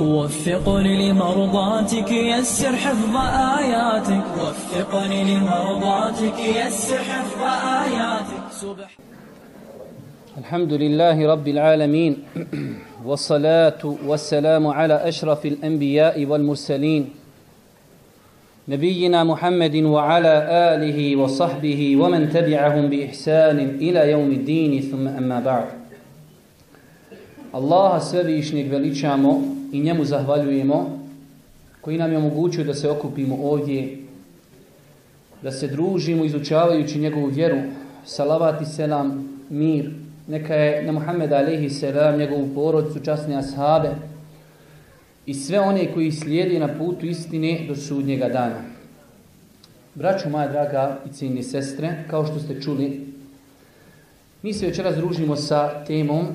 وفقني لمرضاتك يسر حفظ آياتك. وفقني لمرضاتك يسر حفظ آياتك. سبح الحمد لله رب العالمين. والصلاة والسلام على أشرف الأنبياء والمرسلين. نبينا محمد وعلى آله وصحبه ومن تبعهم بإحسان إلى يوم الدين ثم أما بعد. Allaha svevišnjeg veličamo i njemu zahvaljujemo koji nam je omogućio da se okupimo ovdje, da se družimo izučavajući njegovu vjeru, salavat i selam, mir, neka je na Muhammed alaihi selam, njegovu porodicu, časne ashabe i sve one koji slijedi na putu istine do sudnjega dana. Braćo moja draga i cijenine sestre, kao što ste čuli, mi se večeras družimo sa temom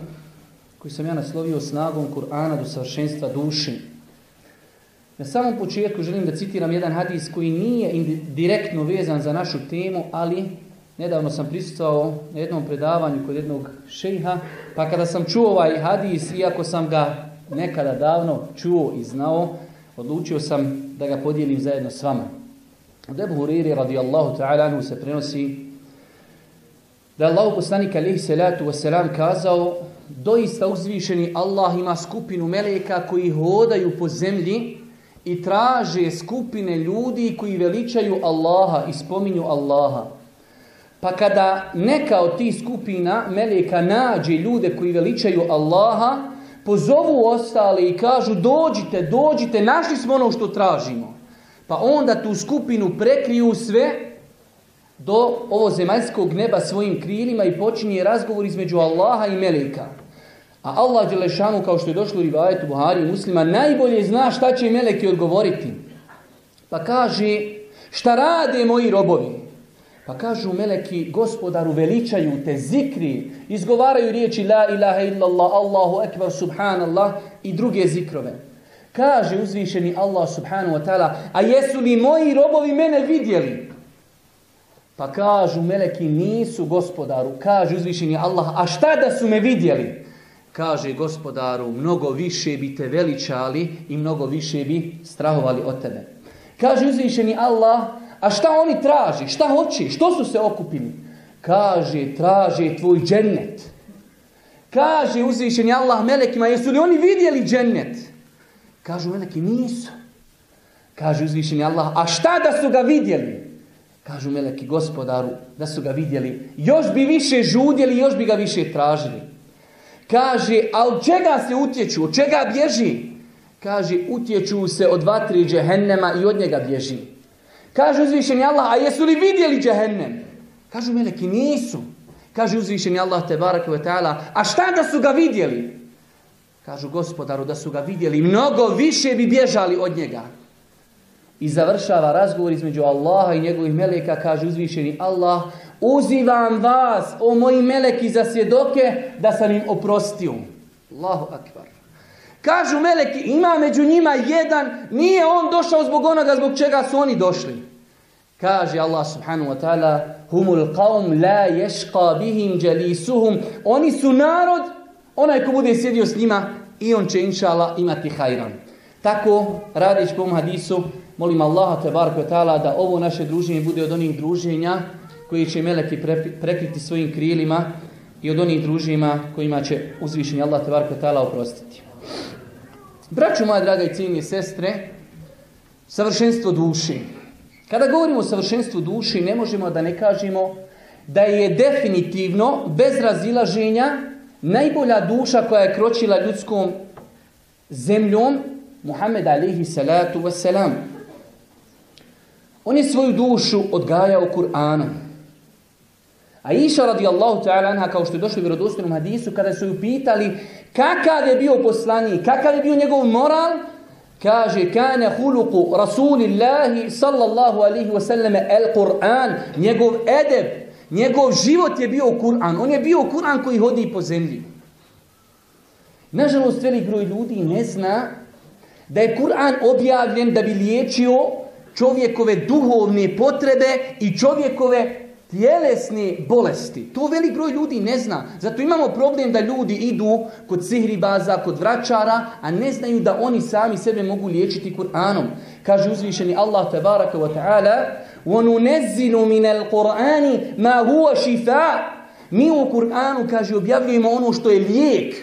koju sam ja naslovio snagom Kur'ana do savršenstva duši. Na samom početku želim da citiram jedan hadis koji nije direktno vezan za našu temu, ali Nedavno sam prisustvovao na jednom predavanju kod jednog šejha, pa kada sam čuo ovaj hadis, iako sam ga nekada davno čuo i znao, odlučio sam da ga podijelim zajedno s vama. Od Ebu Huriri radijallahu ta'ala anhu se prenosi da je Allah poslanik alaihi salatu wasalam kazao doista uzvišeni Allah ima skupinu meleka koji hodaju po zemlji i traže skupine ljudi koji veličaju Allaha i spominju Allaha. Pa kada neka od tih skupina meleka nađe ljude koji veličaju Allaha, pozovu ostale i kažu dođite, dođite, našli smo ono što tražimo. Pa onda tu skupinu prekriju sve do ovo zemaljskog neba svojim krilima i počinje razgovor između Allaha i meleka. A Allah Đelešanu, kao što je došlo u rivajetu Buhari i muslima, najbolje zna šta će meleki odgovoriti. Pa kaže, šta rade moji robovi? Pa kažu meleki, gospodaru, veličaju te zikri, izgovaraju riječi la ilaha illallah, Allahu ekbar, subhanallah i druge zikrove. Kaže uzvišeni Allah subhanahu wa ta'ala, a jesu li moji robovi mene vidjeli? Pa kažu meleki, nisu gospodaru. Kaže uzvišeni Allah, a šta da su me vidjeli? Kaže gospodaru, mnogo više bi te veličali i mnogo više bi strahovali od tebe. Kaže uzvišeni Allah, a šta oni traži? Šta hoće? Što su se okupili? Kaže, traže tvoj džennet. Kaže uzvišeni Allah melekima, jesu li oni vidjeli džennet? Kažu meleki, nisu. Kaže uzvišeni Allah, a šta da su ga vidjeli? Kažu meleki, gospodaru, da su ga vidjeli. Još bi više žudjeli, još bi ga više tražili. Kaže, a od čega se utječu? Od čega bježi? Kaže, utječu se od vatri džehennema i od njega bježi. Kaže uzvišeni Allah, a jesu li vidjeli džehennem? Kažu meleki, nisu. Kaže uzvišeni Allah, te barake ve ta'ala, a šta da su ga vidjeli? Kažu gospodaru, da su ga vidjeli, mnogo više bi bježali od njega. I završava razgovor između Allaha i njegovih meleka, kaže uzvišeni Allah, uzivam vas, o moji meleki, za svjedoke, da sam im oprostio. Allahu akbar. Kažu meleki, ima među njima jedan, nije on došao zbog onoga zbog čega su oni došli. Kaže Allah subhanahu wa ta'ala, humul qawm la yashqa bihim jalisuhum. Oni su narod, onaj ko bude sjedio s njima i on će inšala imati hajran. Tako, radić po ovom hadisu, molim Allaha tebarku ta'ala da ovo naše druženje bude od onih druženja koji će meleki prekriti svojim krilima i od onih druženja kojima će uzvišeni Allah tebarku ta'ala oprostiti. Braću moja draga i sestre, savršenstvo duši. Kada govorimo o savršenstvu duši, ne možemo da ne kažemo da je definitivno, bez razilaženja, najbolja duša koja je kročila ljudskom zemljom, Muhammed alaihi salatu. On je svoju dušu odgajao Kur'anom. A Iša radijallahu ta'ala anha, kao što je došlo u vjerodostojnom hadisu, kada su ju pitali kakav je bio poslanik, kakav je bio njegov moral, Kaže, kane huluku Rasulillahi sallallahu alihi wasallame el Kur'an, njegov edeb, njegov život je bio Kur'an. On je bio Kur'an koji hodi po zemlji. Nažalost, velik broj ljudi ne zna da je Kur'an objavljen da bi liječio čovjekove duhovne potrebe i čovjekove tjelesne bolesti. To velik broj ljudi ne zna. Zato imamo problem da ljudi idu kod sihribaza, kod vračara, a ne znaju da oni sami sebe mogu liječiti Kur'anom. Kaže uzvišeni Allah tabaraka wa ta'ala وَنُنَزِّلُ مِنَ الْقُرْآنِ مَا هُوَ شِفَاءُ Mi u Kur'anu, kaže, objavljujemo ono što je lijek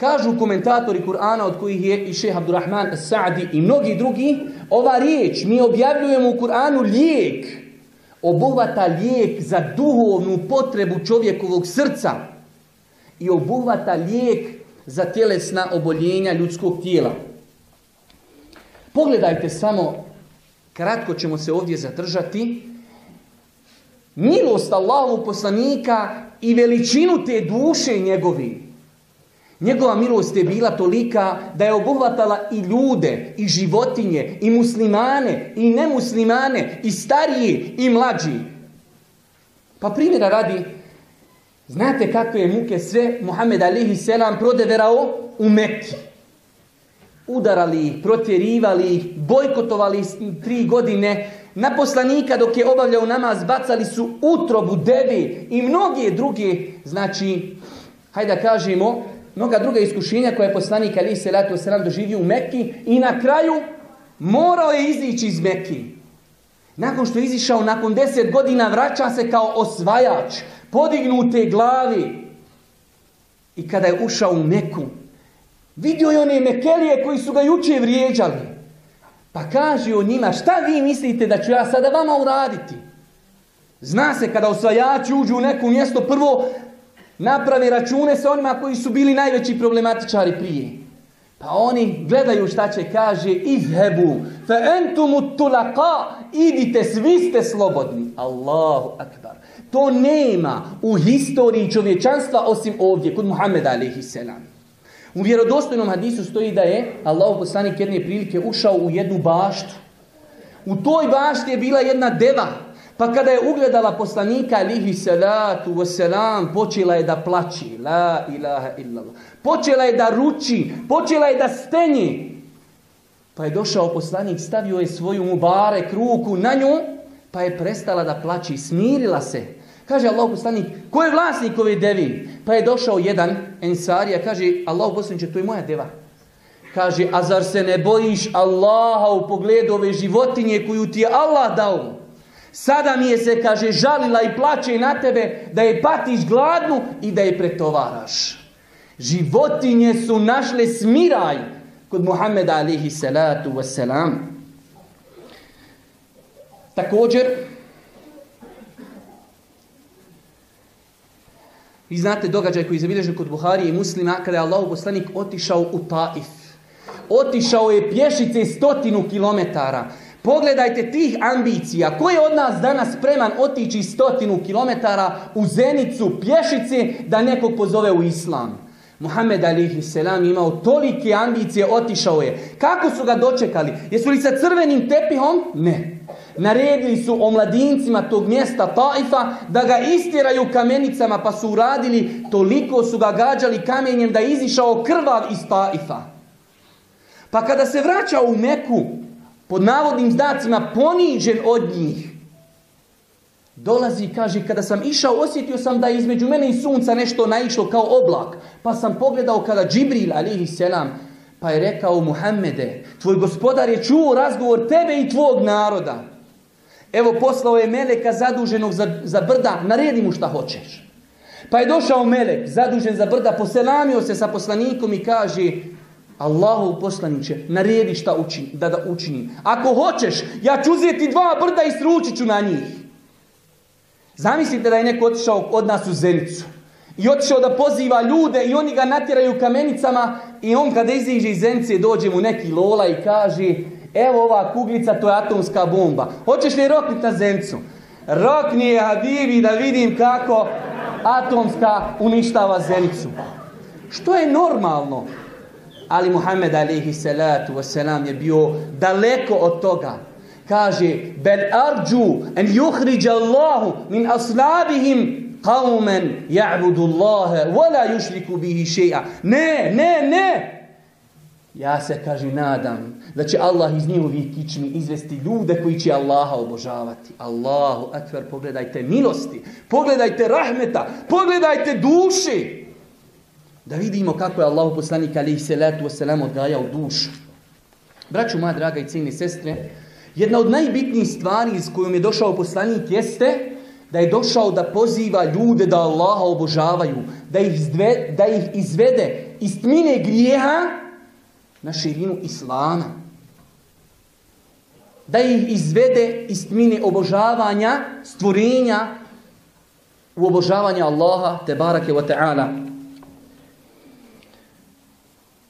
Kažu komentatori Kur'ana od kojih je i šeha Abdurrahman Sa'di i mnogi drugi, ova riječ mi objavljujemo u Kur'anu lijek obuhvata lijek za duhovnu potrebu čovjekovog srca i obuhvata lijek za tjelesna oboljenja ljudskog tijela. Pogledajte samo, kratko ćemo se ovdje zadržati, milost Allahu poslanika i veličinu te duše njegovi. Njegova milost je bila tolika da je obuhvatala i ljude, i životinje, i muslimane, i nemuslimane, i stariji, i mlađi. Pa primjera radi, znate kakve je muke sve Muhammed alihi selam prodeverao u Mekki. Udarali ih, protjerivali ih, bojkotovali tri godine. Na poslanika dok je obavljao namaz bacali su utrobu, debi i mnoge druge, znači, hajde da kažemo, mnoga druga iskušenja koje je poslanik Ali se ratu sram doživio u Mekki i na kraju morao je izići iz Mekki. Nakon što je izišao, nakon deset godina vraća se kao osvajač, podignute glavi. I kada je ušao u Meku, vidio je one Mekelije koji su ga juče vrijeđali. Pa kaže o njima, šta vi mislite da ću ja sada vama uraditi? Zna se kada osvajači uđu u neko mjesto, prvo napravi račune sa onima koji su bili najveći problematičari prije. Pa oni gledaju šta će kaže izhebu fe entumu tulaka idite svi ste slobodni. Allahu akbar. To nema u historiji čovječanstva osim ovdje kod Muhammeda alaihi selam. U vjerodostojnom hadisu stoji da je Allah poslanik jedne prilike ušao u jednu baštu. U toj bašti je bila jedna deva pa kada je ugledala poslanika alihi salatu wasalam, počela je da plaći. La ilaha illallah. Počela je da ruči, počela je da stenji. Pa je došao poslanik, stavio je svoju mubarek ruku na nju, pa je prestala da plaći, smirila se. Kaže Allah poslanik, ko je vlasnik ove devi? Pa je došao jedan ensarija, kaže Allah poslanik, to je moja deva. Kaže, a zar se ne bojiš Allaha u pogledu ove životinje koju ti je Allah dao? Sada mi je se, kaže, žalila i plaće na tebe da je patiš gladnu i da je pretovaraš. Životinje su našle smiraj kod Muhammeda alihi salatu wasalam. Također, vi znate događaj koji je zabilježen kod Buharije i muslima kada je Allah poslanik otišao u Taif. Otišao je pješice stotinu kilometara. Pogledajte tih ambicija. Ko je od nas danas spreman otići stotinu kilometara u Zenicu, pješice, da nekog pozove u islam? Muhammed alihi selam imao tolike ambicije, otišao je. Kako su ga dočekali? Jesu li sa crvenim tepihom? Ne. Naredili su omladincima tog mjesta Taifa da ga istjeraju kamenicama pa su uradili, toliko su ga gađali kamenjem da je izišao krvav iz Taifa. Pa kada se vraća u Meku, pod navodnim znacima ponižen od njih. Dolazi i kaže, kada sam išao, osjetio sam da je između mene i sunca nešto naišlo kao oblak. Pa sam pogledao kada Džibril, alihi selam, pa je rekao Muhammede, tvoj gospodar je čuo razgovor tebe i tvog naroda. Evo poslao je Meleka zaduženog za, za brda, naredi mu šta hoćeš. Pa je došao Melek, zadužen za brda, poselamio se sa poslanikom i kaže, Allahu poslaniće, naredi šta učin, da da učinim. Ako hoćeš, ja ću uzeti dva brda i sručit ću na njih. Zamislite da je neko otišao od nas u Zenicu. I otišao da poziva ljude i oni ga natjeraju kamenicama i on kada iziđe iz Zenice dođe mu neki lola i kaže evo ova kuglica to je atomska bomba. Hoćeš li rokniti na Zenicu? Rokni je Habibi da vidim kako atomska uništava Zenicu. Što je normalno? Ali Muhammed alaihi salatu wasalam je bio daleko od toga. Kaže, bel arđu en juhriđa Allahu min aslabihim qawman ja'budu Allahe wala yushriku bihi še'a. Ne, ne, ne! Ja se, kaže, nadam da će Allah iz njihovih kičmi izvesti ljude koji će Allaha obožavati. Allahu akbar, pogledajte milosti, pogledajte rahmeta, pogledajte duše. Da vidimo kako je Allahu poslanik alaihi salatu wasalam odgajao dušu. Braću moja draga i cijene sestre, jedna od najbitnijih stvari s kojom je došao poslanik jeste da je došao da poziva ljude da Allaha obožavaju, da ih, izvede, da ih izvede iz tmine grijeha na širinu Islama. Da ih izvede iz tmine obožavanja, stvorenja u obožavanje Allaha, te barake wa ta'ala.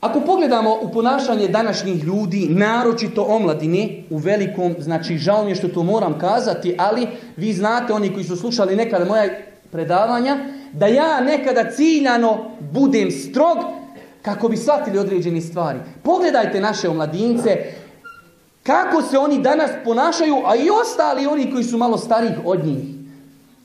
Ako pogledamo u ponašanje današnjih ljudi, naročito omladine, u velikom, znači žao mi je što to moram kazati, ali vi znate, oni koji su slušali nekada moja predavanja, da ja nekada ciljano budem strog kako bi shvatili određene stvari. Pogledajte naše omladince, kako se oni danas ponašaju, a i ostali oni koji su malo starih od njih.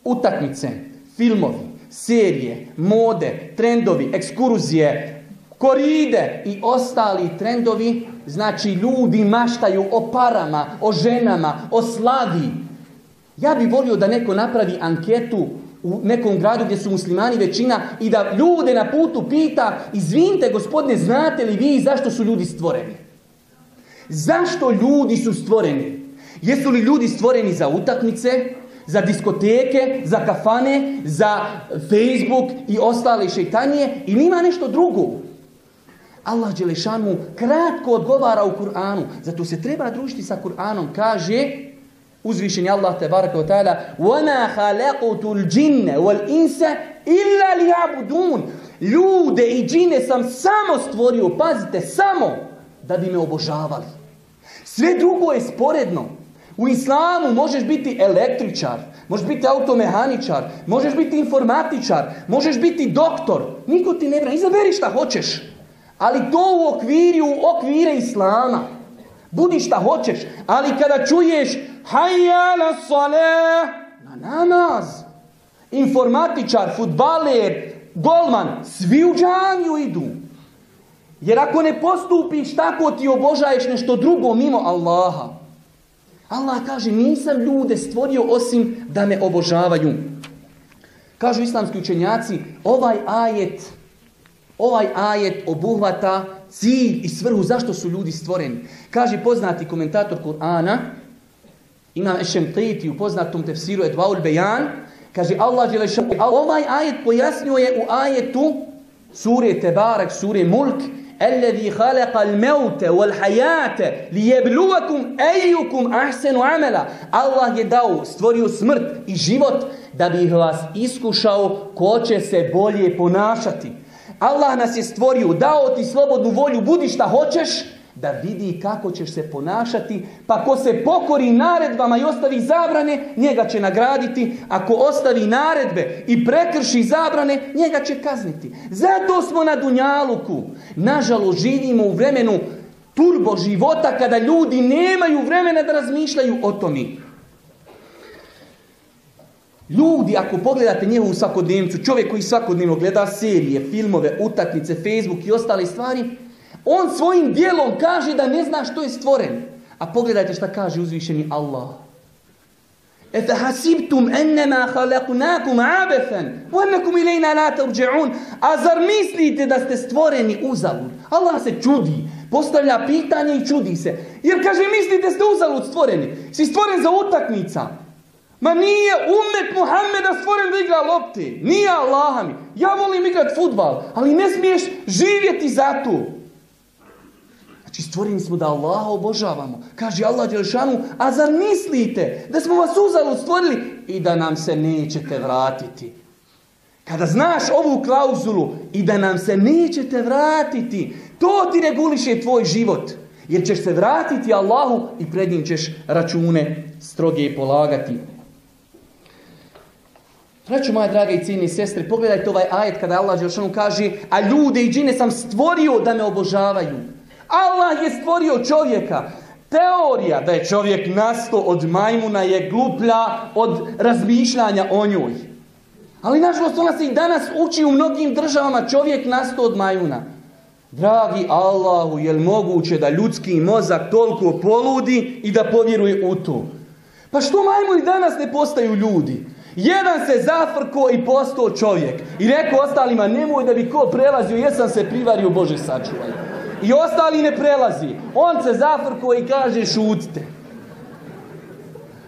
Utakmice, filmovi, serije, mode, trendovi, ekskuruzije, koride i ostali trendovi, znači ljudi maštaju o parama, o ženama, o slavi. Ja bih volio da neko napravi anketu u nekom gradu gdje su muslimani većina i da ljude na putu pita, izvinite gospodine, znate li vi zašto su ljudi stvoreni? Zašto ljudi su stvoreni? Jesu li ljudi stvoreni za utakmice, za diskoteke, za kafane, za Facebook i ostale šeitanije ili ima nešto drugo? Allah Đelešanu kratko odgovara u Kur'anu. Zato se treba družiti sa Kur'anom. Kaže uzvišeni Allah te baraka wa ta'ala وَمَا خَلَقُتُ الْجِنَّ وَالْإِنسَ إِلَّا لِيَعْبُدُونَ Ljude i džine sam samo stvorio, pazite, samo da bi me obožavali. Sve drugo je sporedno. U islamu možeš biti električar, možeš biti automehaničar, možeš biti informatičar, možeš biti doktor. Niko ti ne brani, izaberi šta hoćeš. Ali to u okviru, u okvire islama. Budi šta hoćeš. Ali kada čuješ hajja na sale, na namaz. Informatičar, futbaler, golman, svi u džanju idu. Jer ako ne postupiš tako ti obožaješ nešto drugo mimo Allaha. Allah kaže nisam ljude stvorio osim da me obožavaju. Kažu islamski učenjaci ovaj ajet Ovaj ajet obuhvata cilj i svrhu zašto su ljudi stvoreni. Kaže poznati komentator Kur'ana, Imam Ešem Titi u poznatom tefsiru Edvaul Bejan, kaže Allah Đelešan, ovaj ajet pojasnio je u ajetu sure Tebarak, sure Mulk, الذي خلق الموت والحياة ليبلوكم أيكم أحسن عملا Allah je dao, stvorio smrt i život da bi vas iskušao ko će se bolje ponašati. Allah nas je stvorio, dao ti slobodnu volju, budi šta hoćeš, da vidi kako ćeš se ponašati, pa ko se pokori naredbama i ostavi zabrane, njega će nagraditi, ako ostavi naredbe i prekrši zabrane, njega će kazniti. Zato smo na Dunjaluku. Nažalost, živimo u vremenu turbo života kada ljudi nemaju vremena da razmišljaju o tomi. Ljudi, ako pogledate njegovu svakodnevnicu, čovjek koji svakodnevno gleda serije, filmove, utakmice, Facebook i ostale stvari, on svojim dijelom kaže da ne zna što je stvoren. A pogledajte šta kaže uzvišeni Allah. Hasibtum ennema halekunakum abethen, ennekum ilajna la turđe'un. A zar mislite da ste stvoreni uzalud? Allah se čudi, postavlja pitanje i čudi se. Jer kaže, mislite ste uzalud stvoreni. Si stvoren za utakmica. Ma nije umet Muhammeda stvoren da igra lopte. Nije Allaha mi. Ja volim igrat futbal, ali ne smiješ živjeti za to. Znači stvoreni smo da Allaha obožavamo. Kaže Allah Đelšanu, a zar mislite da smo vas uzalud stvorili i da nam se nećete vratiti? Kada znaš ovu klauzulu i da nam se nećete vratiti, to ti reguliše tvoj život. Jer ćeš se vratiti Allahu i pred njim ćeš račune stroge polagati. Braću moja draga i cijeni sestre, pogledajte ovaj ajet kada Allah Đelšanu kaže a ljude i džine sam stvorio da me obožavaju. Allah je stvorio čovjeka. Teorija da je čovjek nasto od majmuna je gluplja od razmišljanja o njoj. Ali nažalost ona se i danas uči u mnogim državama čovjek nasto od majmuna. Dragi Allahu, je li moguće da ljudski mozak toliko poludi i da povjeruje u to? Pa što majmuni danas ne postaju ljudi? Jedan se zafrko i postao čovjek. I rekao ostalima, nemoj da bi ko prelazio, jesam se privario, Bože sačuvaj. I ostali ne prelazi. On se zafrko i kaže, šutite.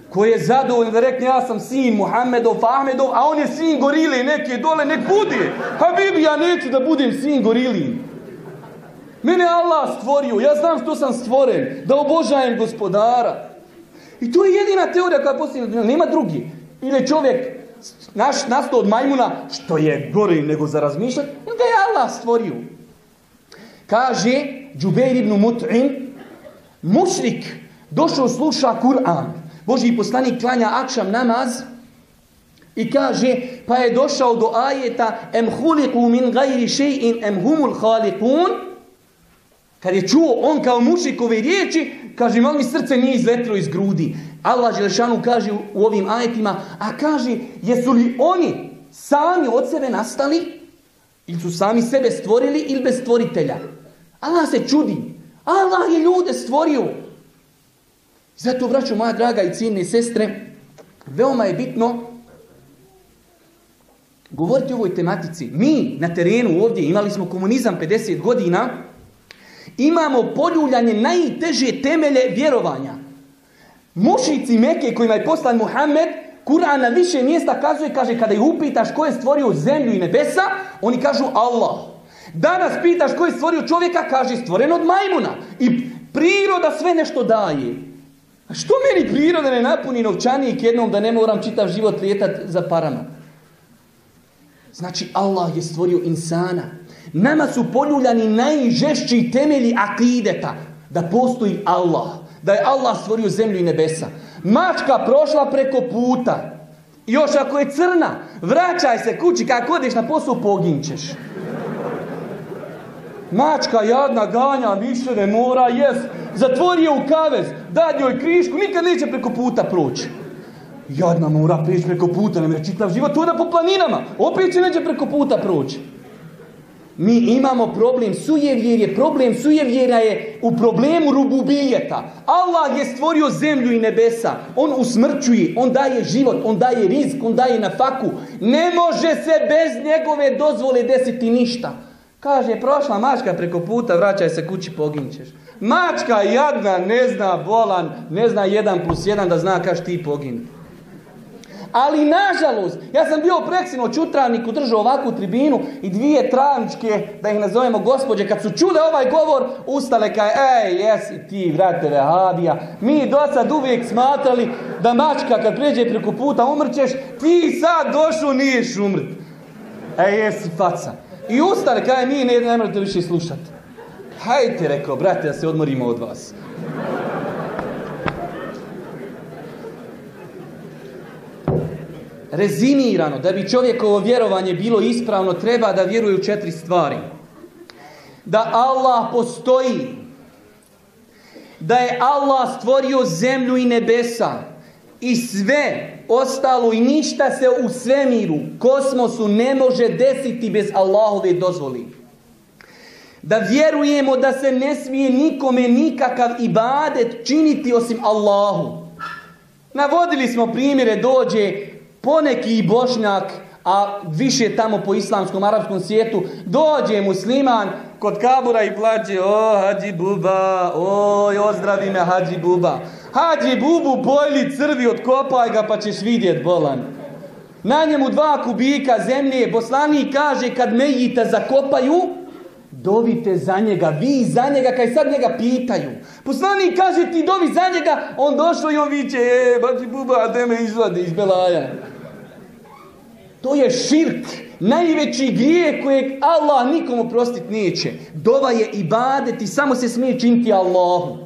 Ko je zadovoljno da rekne, ja sam sin Muhammedov, Ahmedov, a on je sin gorile neke dole, nek bude. Habibi, ja neću da budem sin gorilin. Mene Allah stvorio, ja znam što sam stvoren, da obožajem gospodara. I to je jedina teorija koja postoji, nema drugi. Ili čovjek naš nastao od majmuna, što je gori nego za razmišljati, da je Allah stvorio. Kaže Džubeir ibn Mut'in, mušrik došao sluša Kur'an. Boži poslanik klanja akšam namaz i kaže, pa je došao do ajeta em huliku min gajri še'in em humul halikun. Kad je čuo on kao mušikove riječi, kaže, malo mi srce nije izletilo iz grudi. Allah Želešanu kaže u ovim ajetima, a kaže, jesu li oni sami od sebe nastali, ili su sami sebe stvorili, ili bez stvoritelja? Allah se čudi. Allah je ljude stvorio. Zato, braću moja draga i ciljne sestre, veoma je bitno govoriti o ovoj tematici. Mi na terenu ovdje imali smo komunizam 50 godina, imamo poljuljanje najteže temelje vjerovanja. Mušici Meke kojima je poslan Muhammed, Kur'an na više mjesta kazuje, kaže, kada ih upitaš ko je stvorio zemlju i nebesa, oni kažu Allah. Danas pitaš ko je stvorio čovjeka, kaže stvoren od majmuna. I priroda sve nešto daje. A što meni priroda ne napuni novčanik jednom da ne moram čitav život lijetat za parama? Znači Allah je stvorio insana. Nama su poljuljani najžešći temelji akideta. Da postoji Allah. Da je Allah stvorio zemlju i nebesa. Mačka prošla preko puta. Još ako je crna, vraćaj se kući, kako odeš na posao, poginčeš. Mačka jadna ganja, više ne mora, jes. Zatvorio u kavez, dad joj krišku, nikad neće preko puta proći. Jadna mora prijeći preko puta, mre čitav život, to da po planinama, opet će neće preko puta proći. Mi imamo problem sujevjerje, problem sujevjera je u problemu rububijeta. Allah je stvorio zemlju i nebesa, On usmrćuje, On daje život, On daje rizk, On daje na faku. Ne može se bez njegove dozvole desiti ništa. Kaže, prošla mačka preko puta, vraćaj se kući, poginčeš. Mačka jadna, ne zna bolan, ne zna jedan plus jedan da zna kaš ti poginuti. Ali nažalost, ja sam bio preksino čutravniku, držao ovakvu tribinu i dvije travničke, da ih nazovemo gospođe, kad su čule ovaj govor, ustale kaj, ej, jesi ti, vrate Vehabija, mi do sad uvijek smatrali da mačka kad pređe preko puta umrćeš, ti sad došao niješ umrt. Ej, jesi faca. I ustale kaj, mi ne, ne više slušati. Hajte, rekao, brate, da se odmorimo od vas. Rezimirano, da bi čovjekovo vjerovanje bilo ispravno, treba da vjeruje u četiri stvari. Da Allah postoji, da je Allah stvorio zemlju i nebesa i sve ostalo i ništa se u svemiru, kosmosu ne može desiti bez Allahove dozvoli. Da vjerujemo da se ne smije nikome nikakav ibadet činiti osim Allahu. Navodili smo primjere, dođe poneki bošnjak, a više tamo po islamskom, arapskom svijetu, dođe musliman kod kabura i plaće, o, hađi buba, oj, ozdravi me, hađi buba. Hađi bubu, bojli crvi, otkopaj ga pa ćeš vidjet bolan. Na njemu dva kubika zemlje, poslanik kaže kad mejita zakopaju, dovite za njega, vi za njega, kaj sad njega pitaju. Poslanik kaže ti dovi za njega, on došao i on viće, e, bađi buba, da me izvadi iz Belaja. To je širk, najveći grijeh kojeg Allah nikomu prostit neće. Dova je ibadet i samo se smije činiti Allahu.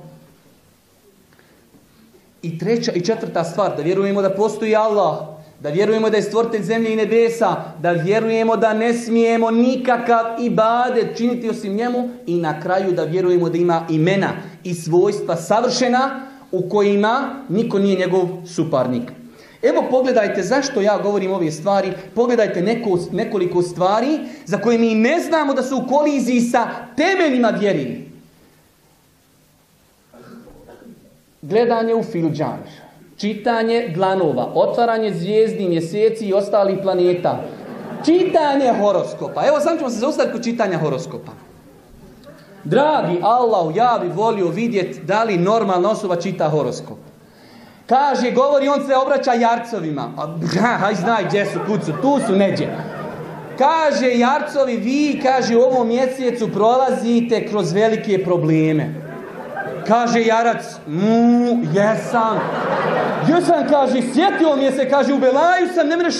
I treća i četvrta stvar, da vjerujemo da postoji Allah, da vjerujemo da je stvoritelj zemlje i nebesa, da vjerujemo da ne smijemo nikakav ibadet činiti osim njemu i na kraju da vjerujemo da ima imena i svojstva savršena u kojima niko nije njegov suparnik. Evo pogledajte zašto ja govorim ove stvari, pogledajte neko, nekoliko stvari za koje mi ne znamo da su u koliziji sa temeljima vjeri. Gledanje u filđan, čitanje dlanova, otvaranje zvijezdi, mjeseci i ostalih planeta, čitanje horoskopa. Evo sam ćemo se zaustaviti kod čitanja horoskopa. Dragi Allah, ja bi volio vidjeti da li normalna osoba čita horoskop. Kaže, govori, on se obraća jarcovima. Haj znaj gdje su, kud su, tu su neđe. Kaže, jarcovi, vi, kaže, u ovom mjesecu prolazite kroz velike probleme. Kaže Jarac, mu, jesam. Jesam, kaže, sjetio mi je se, kaže, u Belaju sam, ne mreš...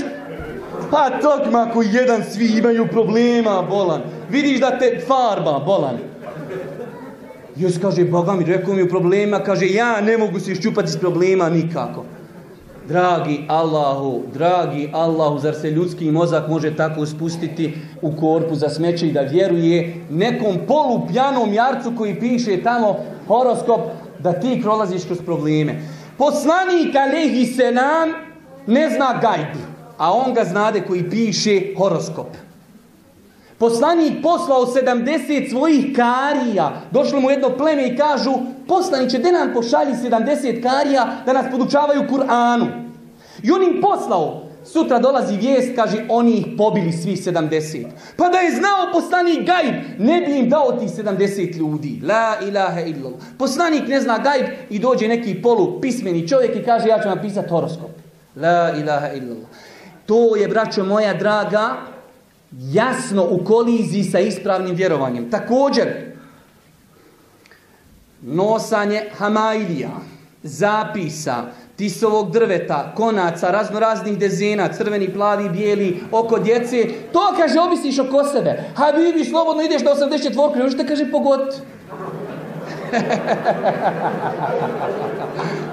Pa tokma, ako jedan svi imaju problema, bolan. Vidiš da te farba, bolan. Jes kaže, Boga mi, rekao mi u problema, kaže, ja ne mogu se iščupati iz problema nikako. Dragi Allahu, dragi Allahu, zar se ljudski mozak može tako spustiti u korpu za smeće i da vjeruje nekom polupjanom jarcu koji piše tamo horoskop da ti prolaziš kroz probleme. Poslanik Alehi Selam ne zna gajb, a on ga znade koji piše horoskop. Poslanik poslao 70 svojih karija. Došlo mu jedno pleme i kažu, poslaniće, de nam pošalji 70 karija da nas podučavaju Kur'anu. I on im poslao. Sutra dolazi vijest, kaže, oni ih pobili svi 70. Pa da je znao poslanik gajb, ne bi im dao tih 70 ljudi. La ilaha illallah. Poslanik ne zna gajb i dođe neki polu pismeni čovjek i kaže, ja ću napisati horoskop. La ilaha illallah. To je, braćo moja draga, jasno u koliziji sa ispravnim vjerovanjem. Također, nosanje hamailija, zapisa, tisovog drveta, konaca, raznoraznih dezena, crveni, plavi, bijeli, oko djece, to kaže obisiš oko sebe. Ha vi slobodno ideš na 84, ne možete kaže pogoditi.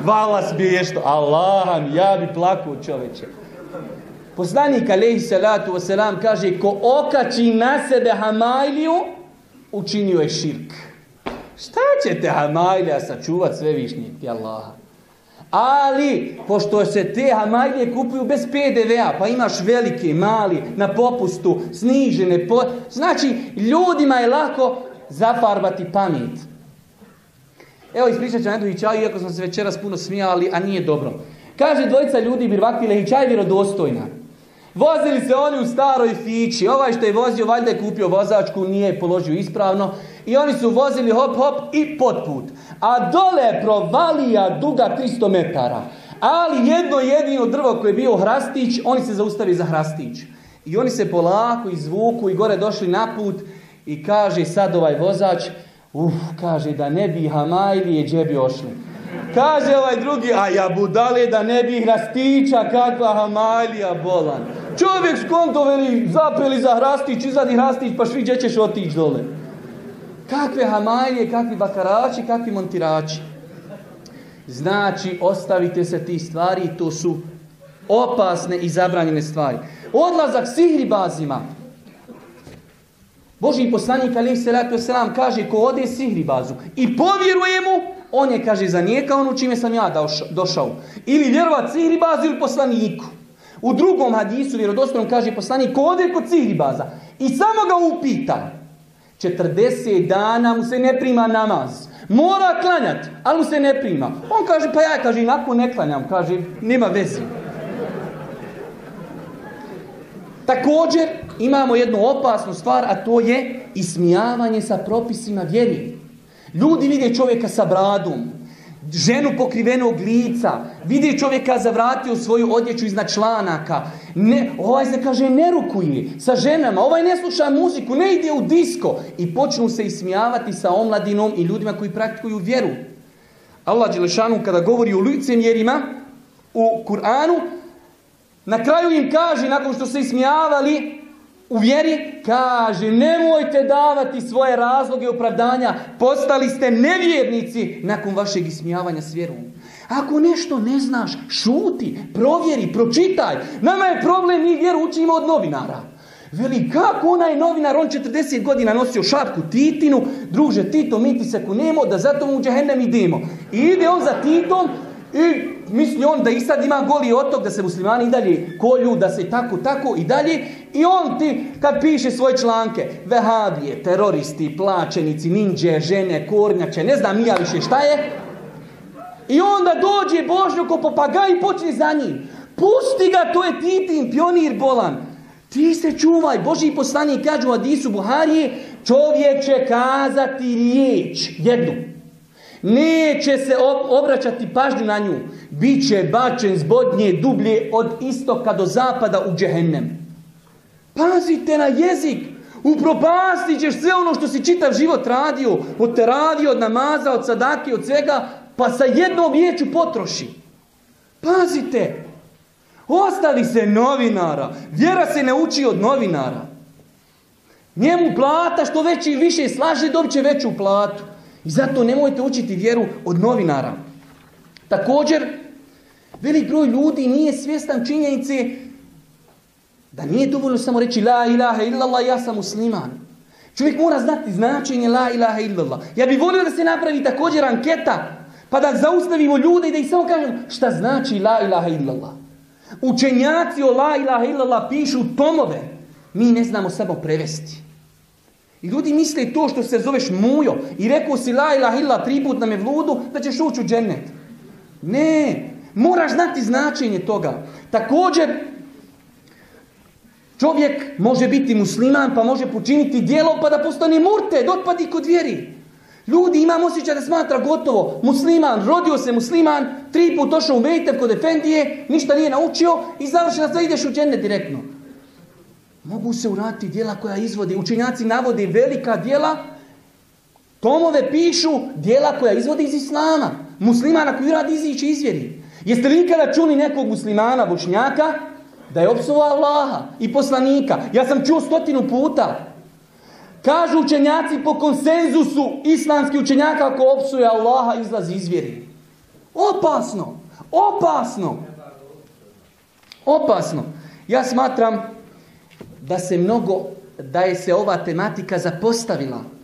Vala smiješno. Allah, ja bi plakao čoveče. Poslanik alejhi salatu wasalam kaže ko okači na sebe hamajliju učinio je širk. Šta ćete hamajlija sačuvat sve višnjiti Allaha? Ali, pošto se te hamajlije kupuju bez PDV-a, pa imaš velike, mali, na popustu, snižene, znači ljudima je lako zafarbati pamet. Evo ispričat ću na jednu hičaju, iako smo se večeras puno smijali, a nije dobro. Kaže dvojica ljudi birvakvile hičaj vjerodostojna. Vozili se oni u staroj fići. Ovaj što je vozio, valjda je kupio vozačku, nije položio ispravno. I oni su vozili hop hop i potput. A dole provalija duga 300 metara. Ali jedno jedino drvo koje je bio hrastić, oni se zaustavi za hrastić. I oni se polako izvuku i gore došli na put i kaže sad ovaj vozač, uf, kaže da ne bi hamajlije gdje bi ošli. Kaže ovaj drugi, a ja budale da ne bi hrastića, kakva hamajlija bolan. Čovjek skonto veli, zapeli za hrastić, izadi hrastić, pa švi ćeš otići dole. Kakve hamajlije, kakvi bakarači, kakvi montirači. Znači, ostavite se ti stvari, to su opasne i zabranjene stvari. Odlazak sihribazima. Boži poslanik alaihi salatu wasalam kaže ko ode sihribazu i povjeruje mu, on je, kaže, zanijeka ono čime sam ja došao. Ili vjerovat sihribazu ili poslaniku. U drugom hadisu vjerodostojnom kaže poslanik ode kod sihribaza i samo ga upita 40 dana mu se ne prima namaz. Mora klanjati, ali mu se ne prima. On kaže, pa ja, kaže, inako ne klanjam. Kaže, nema veze. Također, imamo jednu opasnu stvar, a to je ismijavanje sa propisima vjeri. Ljudi vide čovjeka sa bradom, ženu pokrivenog lica, vidi čovjeka zavratio svoju odjeću iznad članaka, ne, ovaj se kaže ne rukuje sa ženama, ovaj ne sluša muziku, ne ide u disko i počnu se ismijavati sa omladinom i ljudima koji praktikuju vjeru. Allah Đelešanu kada govori o licemjerima u Kur'anu, na kraju im kaže, nakon što se ismijavali, u vjeri kaže nemojte davati svoje razloge opravdanja, postali ste nevjernici nakon vašeg ismijavanja s vjerom. Ako nešto ne znaš, šuti, provjeri, pročitaj. Nama je problem, mi vjeru učimo od novinara. Veli, kako onaj novinar, on 40 godina nosio šapku Titinu, druže Tito, mi ti se kunemo, da zato mu u džehennem idemo. I ide on za Titom i misli on da i sad ima goli otok, da se muslimani i dalje kolju, da se tako, tako i dalje. I on ti, kad piše svoje članke, vehabije, teroristi, plaćenici, ninđe, žene, kornjače, ne znam nija više šta je, i onda dođe Božnjo ko papagaj i počne za njim. Pusti ga, to je Titin, pionir bolan. Ti se čuvaj, Boži poslanik kažu u Adisu Buharije, čovjek će kazati riječ, jednu. Neće se obraćati pažnju na nju. Biće bačen zbodnje dublje od istoka do zapada u džehennem. Pazite na jezik. Upropastit ćeš sve ono što si čitav život radio. Od te radio, od namaza, od sadaki, od svega. Pa sa jednom riječu potroši. Pazite. Ostavi se novinara. Vjera se ne uči od novinara. Njemu plata što veći i više slaže dobit će veću platu. I zato nemojte učiti vjeru od novinara. Također, velik broj ljudi nije svjestan činjenice da nije dovoljno samo reći la ilaha illallah, ja sam musliman. Čovjek mora znati značenje la ilaha illallah. Ja bih volio da se napravi također anketa, pa da zaustavimo ljude i da ih samo kažem šta znači la ilaha illallah. Učenjaci o la ilaha illallah pišu tomove. Mi ne znamo samo prevesti. I ljudi misle to što se zoveš mujo i rekao si la ilaha illallah tri put na vludu da ćeš ući u džennet. Ne, moraš znati značenje toga. Također, čovjek može biti musliman pa može počiniti dijelo pa da postane murte, otpadi kod vjeri. Ljudi imam osjećaj da smatra gotovo. Musliman, rodio se musliman, tri put došao u Mejtev kod Efendije, ništa nije naučio i završeno da ideš u džene direktno. Mogu se uraditi dijela koja izvodi. Učenjaci navode velika dijela, tomove pišu dijela koja izvodi iz Islama. Muslimana koji radi izići izvjeri. Jeste li ikada čuli nekog muslimana, bošnjaka, da je opsovao Allaha i poslanika? Ja sam čuo stotinu puta. Kažu učenjaci po konsenzusu islamski učenjaka ako opsuje Allaha izlazi izvjeri. Opasno. Opasno. Opasno. Ja smatram da se mnogo, da je se ova tematika zapostavila.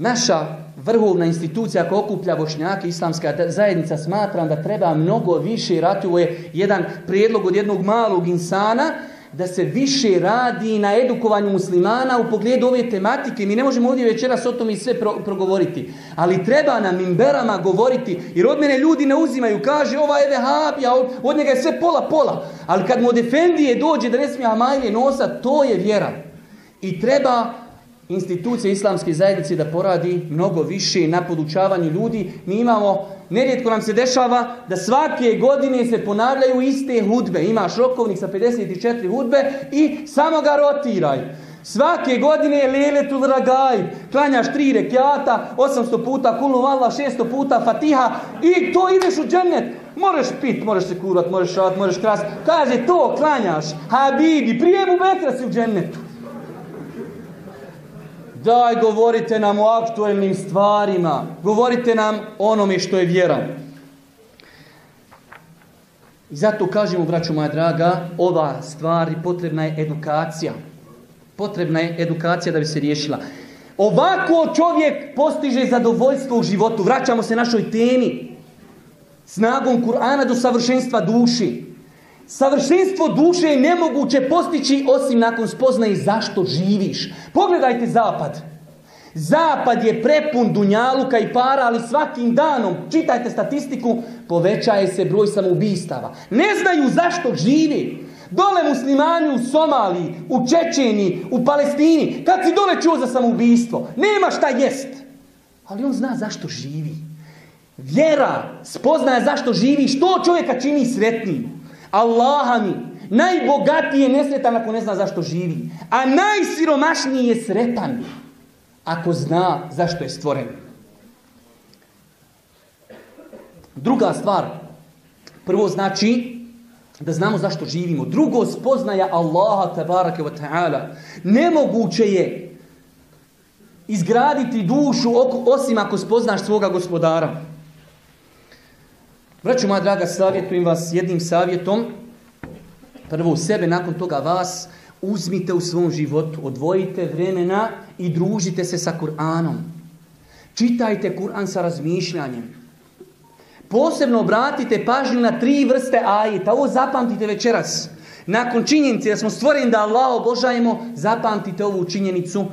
Naša vrhovna institucija koja okuplja Bošnjake, islamska zajednica, smatram da treba mnogo više rati. Ovo je jedan prijedlog od jednog malog insana, da se više radi na edukovanju muslimana u pogledu ove tematike. Mi ne možemo ovdje večeras o tome i sve progovoriti. Ali treba na mimberama govoriti. Jer od mene ljudi ne uzimaju. Kaže ova je vehabija, od njega je sve pola pola. Ali kad mu od dođe da ne smije Amajlije nosa, to je vjera. I treba institucije islamske zajednice da poradi mnogo više na podučavanju ljudi. Mi imamo, nerijetko nam se dešava da svake godine se ponavljaju iste hudbe. Imaš rokovnik sa 54 hudbe i samo ga rotiraj. Svake godine je lele tu dragaj. Klanjaš tri rekiata, 800 puta kulu vala, 600 puta fatiha i to ideš u džennet. Možeš pit, možeš se kurat, možeš šat, možeš kras. Kaže to klanjaš. Habibi, prije mu si u džennetu. Daj, govorite nam o aktualnim stvarima. Govorite nam onome što je vjera. I zato kažemo, braću moja draga, ova stvar potrebna je edukacija. Potrebna je edukacija da bi se riješila. Ovako čovjek postiže zadovoljstvo u životu. Vraćamo se našoj temi. Snagom Kur'ana do savršenstva duši. Savršenstvo duše je nemoguće postići osim nakon spoznaje zašto živiš. Pogledajte zapad. Zapad je prepun dunjaluka i para, ali svakim danom, čitajte statistiku, povećaje se broj samoubistava. Ne znaju zašto živi. Dole muslimani u Somaliji, u Čečeni, u Palestini. Kad si dole čuo za samoubistvo? Nema šta jest. Ali on zna zašto živi. Vjera spoznaje zašto živi. Što čovjeka čini sretnim? Allaha mi. Najbogatiji je nesretan ako ne zna zašto živi. A najsiromašniji je sretan ako zna zašto je stvoren. Druga stvar. Prvo znači da znamo zašto živimo. Drugo spoznaja Allaha tabaraka wa ta'ala. Nemoguće je izgraditi dušu osim ako spoznaš svoga gospodara. Braću moja draga, savjetujem vas jednim savjetom. Prvo sebe, nakon toga vas. Uzmite u svom životu, odvojite vremena i družite se sa Kur'anom. Čitajte Kur'an sa razmišljanjem. Posebno obratite pažnju na tri vrste ajeta. Ovo zapamtite večeras. Nakon činjenice da smo stvoreni da Allah obožajemo, zapamtite ovu činjenicu.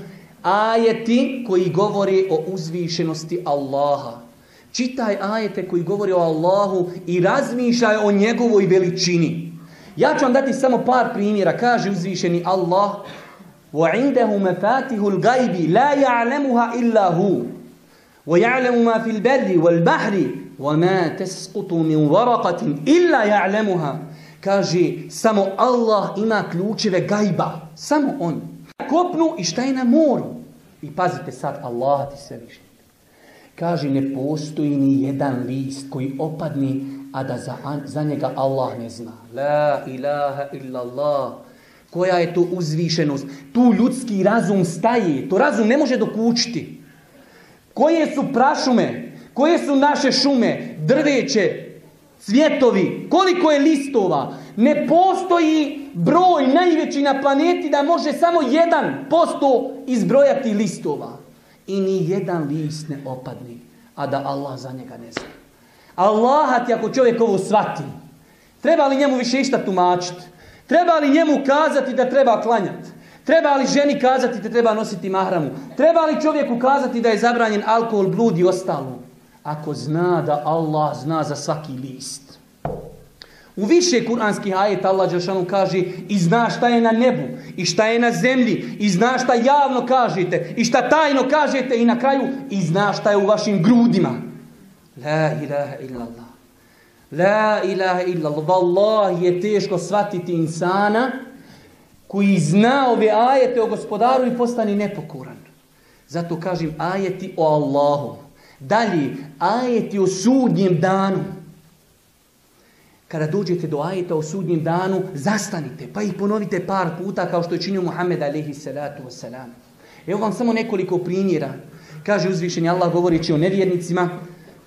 Ajeti koji govori o uzvišenosti Allaha. Čitaj ajete koji govori o Allahu i razmišljaj o njegovoj veličini. Ja ću vam dati samo par primjera. Kaže uzvišeni Allah وَعِنْدَهُ مَفَاتِهُ الْغَيْبِ لَا يَعْلَمُهَا إِلَّا هُ وَيَعْلَمُ مَا فِي الْبَرِّ وَالْبَحْرِ وَمَا تَسْقُطُ مِنْ وَرَقَةٍ إِلَّا يَعْلَمُهَا Kaže, samo Allah ima ključeve gajba. Samo On. Kopnu i šta je na moru. I pazite sad, Allah ti sve više. Kaže, ne postoji ni jedan list koji opadni, a da za, za njega Allah ne zna. La ilaha illallah. Koja je to uzvišenost? Tu ljudski razum staje. To razum ne može dokučiti. Koje su prašume? Koje su naše šume? Drveće, cvjetovi, koliko je listova. Ne postoji broj najveći na planeti da može samo jedan posto izbrojati listova. I ni jedan list ne opadni, a da Allah za njega ne zna. Allah ti ako čovjek ovo shvati, treba li njemu više išta tumačiti? Treba li njemu kazati da treba klanjati? Treba li ženi kazati da treba nositi mahramu? Treba li čovjeku kazati da je zabranjen alkohol, blud i ostalo? Ako zna da Allah zna za svaki list. U više kuranskih ajeta Allah Đelšanu kaže i zna šta je na nebu, i šta je na zemlji, i zna šta javno kažete, i šta tajno kažete, i na kraju i zna šta je u vašim grudima. La ilaha illallah. La ilaha illallah. Wallah je teško shvatiti insana koji zna ove ajete o gospodaru i postani nepokoran. Zato kažem ajeti o Allahu. Dalje, ajeti o sudnjem danu. Kada dođete do ajeta o sudnjem danu, zastanite, pa ih ponovite par puta kao što je činio Muhammed alaihi salatu wasalam. Evo vam samo nekoliko primjera. Kaže uzvišenje Allah govorići o nevjernicima.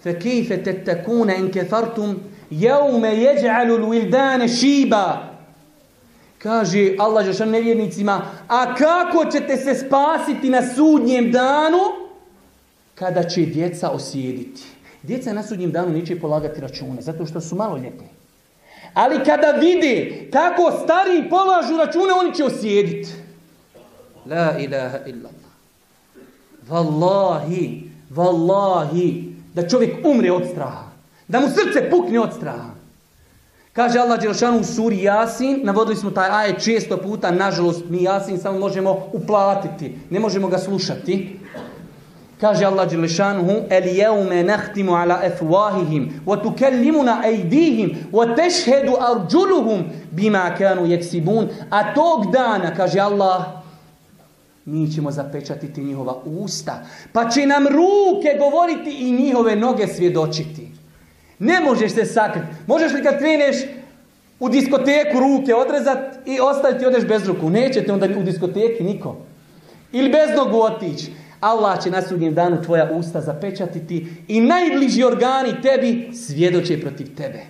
فَكَيْفَ تَتَّكُونَ إِنْ كَفَرْتُمْ يَوْمَ يَجْعَلُ الْوِلْدَانَ شِيبًا Kaže Allah Žešan nevjernicima, a kako ćete se spasiti na sudnjem danu kada će djeca osjediti? Djeca na sudnjem danu neće polagati račune, zato što su malo ljetni. Ali kada vide kako stari polažu račune, oni će osjediti. La ilaha illallah. Wallahi, wallahi, da čovjek umre od straha. Da mu srce pukne od straha. Kaže Allah Đelšanu u suri Jasin, navodili smo taj ajet često puta, nažalost mi Jasin samo možemo uplatiti, ne možemo ga slušati. Kaže Allah Đelešanuhu, El jeume nahtimu ala efuahihim, wa tukellimuna ejdihim, wa tešhedu arđuluhum, bima kanu jeksibun. A tog dana, kaže Allah, mi ćemo zapečatiti njihova usta, pa će nam ruke govoriti i njihove noge svjedočiti. Ne možeš se sakriti. Možeš li kad kreneš u diskoteku ruke odrezat i ostaviti odeš bez ruku? Nećete onda u diskoteki niko. Ili bez nogu otići. Allah će na sudnjem danu tvoja usta zapečatiti i najbliži organi tebi svjedoče protiv tebe.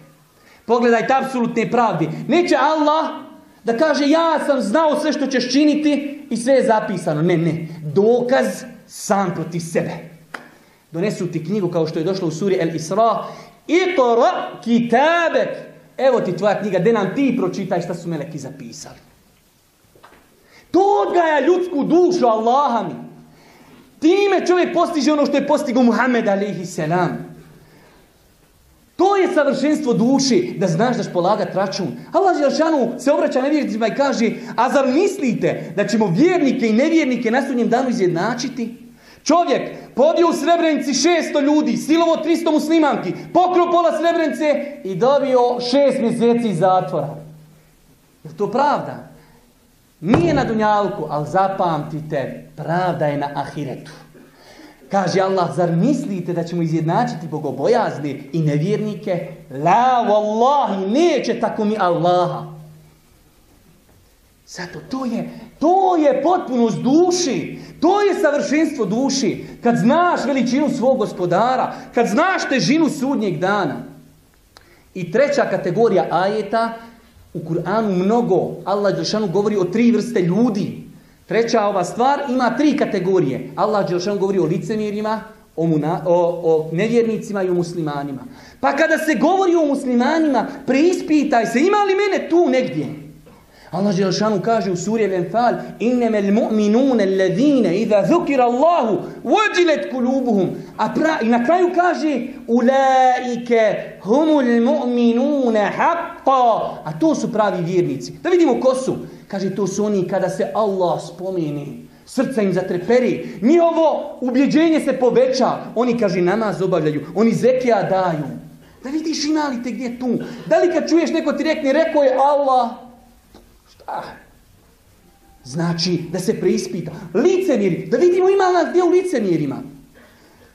Pogledajte apsolutne pravdi. Neće Allah da kaže ja sam znao sve što ćeš činiti i sve je zapisano. Ne, ne. Dokaz sam protiv sebe. Donesu ti knjigu kao što je došlo u suri El Isra. Iqra kitabek. Evo ti tvoja knjiga, gdje nam ti pročitaj šta su meleki zapisali. To odgaja ljudsku dušu Allaha mi. Time čovjek postiže ono što je postigao Muhammed alaihi selam. To je savršenstvo duši, da znaš daš polagat račun. Allah Želšanu se obraća nevjernicima i kaže, a zar mislite da ćemo vjernike i nevjernike na sudnjem danu izjednačiti? Čovjek podio u Srebrenici 600 ljudi, silovo 300 muslimanki, pokro pola Srebrenice i dobio šest mjeseci zatvora. Je to pravda? Nije na Dunjalku, ali zapamtite, pravda je na Ahiretu. Kaže Allah, zar mislite da ćemo izjednačiti bogobojazne i nevjernike? La, wallahi, neće tako mi Allaha. Zato to je, to je potpunost duši. To je savršenstvo duši. Kad znaš veličinu svog gospodara, kad znaš težinu sudnjeg dana. I treća kategorija ajeta, u Kur'anu mnogo, Allah Đelšanu govori o tri vrste ljudi. Treća ova stvar ima tri kategorije. Allah Đelšanu govori o licemjerima, o, muna, o, o nevjernicima i o muslimanima. Pa kada se govori o muslimanima, preispitaj se, ima li mene tu negdje? Allah Đelšanu kaže u suri Al-Anfal Inneme l-mu'minune alladhine idha dhukira Allahu wajilet kulubuhum. A i na kraju kaže Ulaike humul mu'minune haqqa. A to su pravi vjernici. Da vidimo ko su. Kaže to su oni kada se Allah spomeni. Srca im zatreperi. Njihovo ubjeđenje se poveća. Oni, kaže, namaz obavljaju. Oni zekija daju. Da vidiš ima li te gdje tu. Da li kad čuješ neko ti rekne, rekao je Allah, Znači, da se preispita. Licemjeri, da vidimo ima nas gdje u licemjerima.